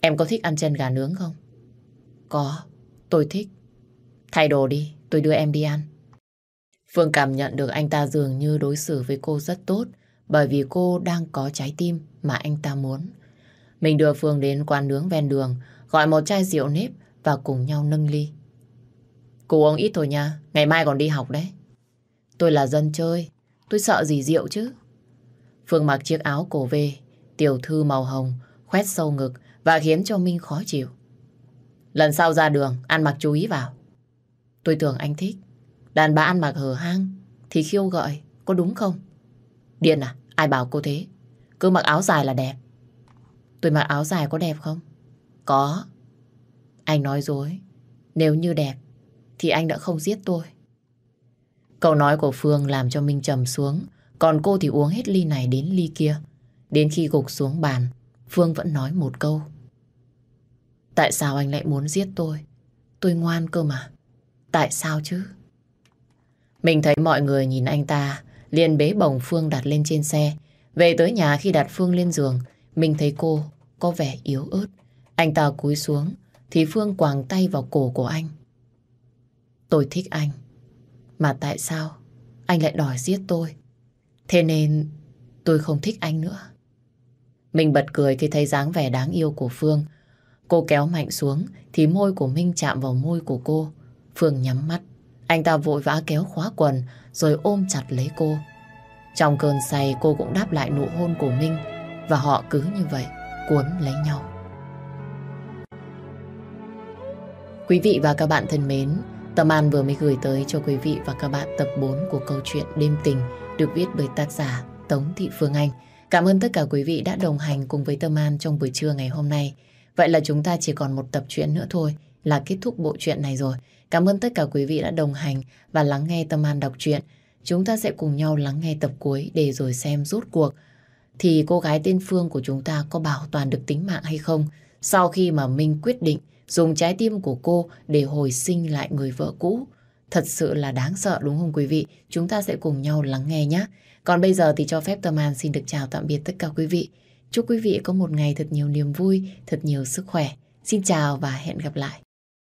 Em có thích ăn chân gà nướng không? Có, tôi thích. Thay đồ đi, tôi đưa em đi ăn. Phương cảm nhận được anh ta dường như đối xử với cô rất tốt bởi vì cô đang có trái tim mà anh ta muốn. Mình đưa Phương đến quán nướng ven đường, gọi một chai rượu nếp và cùng nhau nâng ly. Cô uống ít thôi nha, ngày mai còn đi học đấy. Tôi là dân chơi, tôi sợ gì rượu chứ. Phương mặc chiếc áo cổ về, tiểu thư màu hồng, khoét sâu ngực và khiến cho Minh khó chịu. Lần sau ra đường, ăn mặc chú ý vào. Tôi tưởng anh thích. Đàn bà ăn mặc hở hang thì khiêu gợi, có đúng không? Điên à? Ai bảo cô thế? Cứ mặc áo dài là đẹp. Tôi mặc áo dài có đẹp không? Có. Anh nói dối. Nếu như đẹp thì anh đã không giết tôi. Câu nói của Phương làm cho Minh trầm xuống, còn cô thì uống hết ly này đến ly kia. Đến khi gục xuống bàn, Phương vẫn nói một câu. Tại sao anh lại muốn giết tôi? Tôi ngoan cơ mà. Tại sao chứ? Mình thấy mọi người nhìn anh ta, liền bế bồng Phương đặt lên trên xe. Về tới nhà khi đặt Phương lên giường, mình thấy cô có vẻ yếu ớt. Anh ta cúi xuống, thì Phương quàng tay vào cổ của anh. Tôi thích anh. Mà tại sao anh lại đòi giết tôi? Thế nên tôi không thích anh nữa. Mình bật cười khi thấy dáng vẻ đáng yêu của Phương. Cô kéo mạnh xuống thì môi của Minh chạm vào môi của cô. Phương nhắm mắt. Anh ta vội vã kéo khóa quần rồi ôm chặt lấy cô. Trong cơn say cô cũng đáp lại nụ hôn của Minh và họ cứ như vậy cuốn lấy nhau. Quý vị và các bạn thân mến, Tâm An vừa mới gửi tới cho quý vị và các bạn tập 4 của câu chuyện Đêm Tình, được viết bởi tác giả Tống Thị Phương Anh. Cảm ơn tất cả quý vị đã đồng hành cùng với Tâm An trong buổi trưa ngày hôm nay. Vậy là chúng ta chỉ còn một tập truyện nữa thôi, là kết thúc bộ truyện này rồi. Cảm ơn tất cả quý vị đã đồng hành và lắng nghe Tâm An đọc truyện. Chúng ta sẽ cùng nhau lắng nghe tập cuối để rồi xem rút cuộc thì cô gái tên Phương của chúng ta có bảo toàn được tính mạng hay không sau khi mà Minh quyết định dùng trái tim của cô để hồi sinh lại người vợ cũ. Thật sự là đáng sợ đúng không quý vị? Chúng ta sẽ cùng nhau lắng nghe nhé. Còn bây giờ thì cho phép Tâm An xin được chào tạm biệt tất cả quý vị. Chúc quý vị có một ngày thật nhiều niềm vui, thật nhiều sức khỏe. Xin chào và hẹn gặp lại.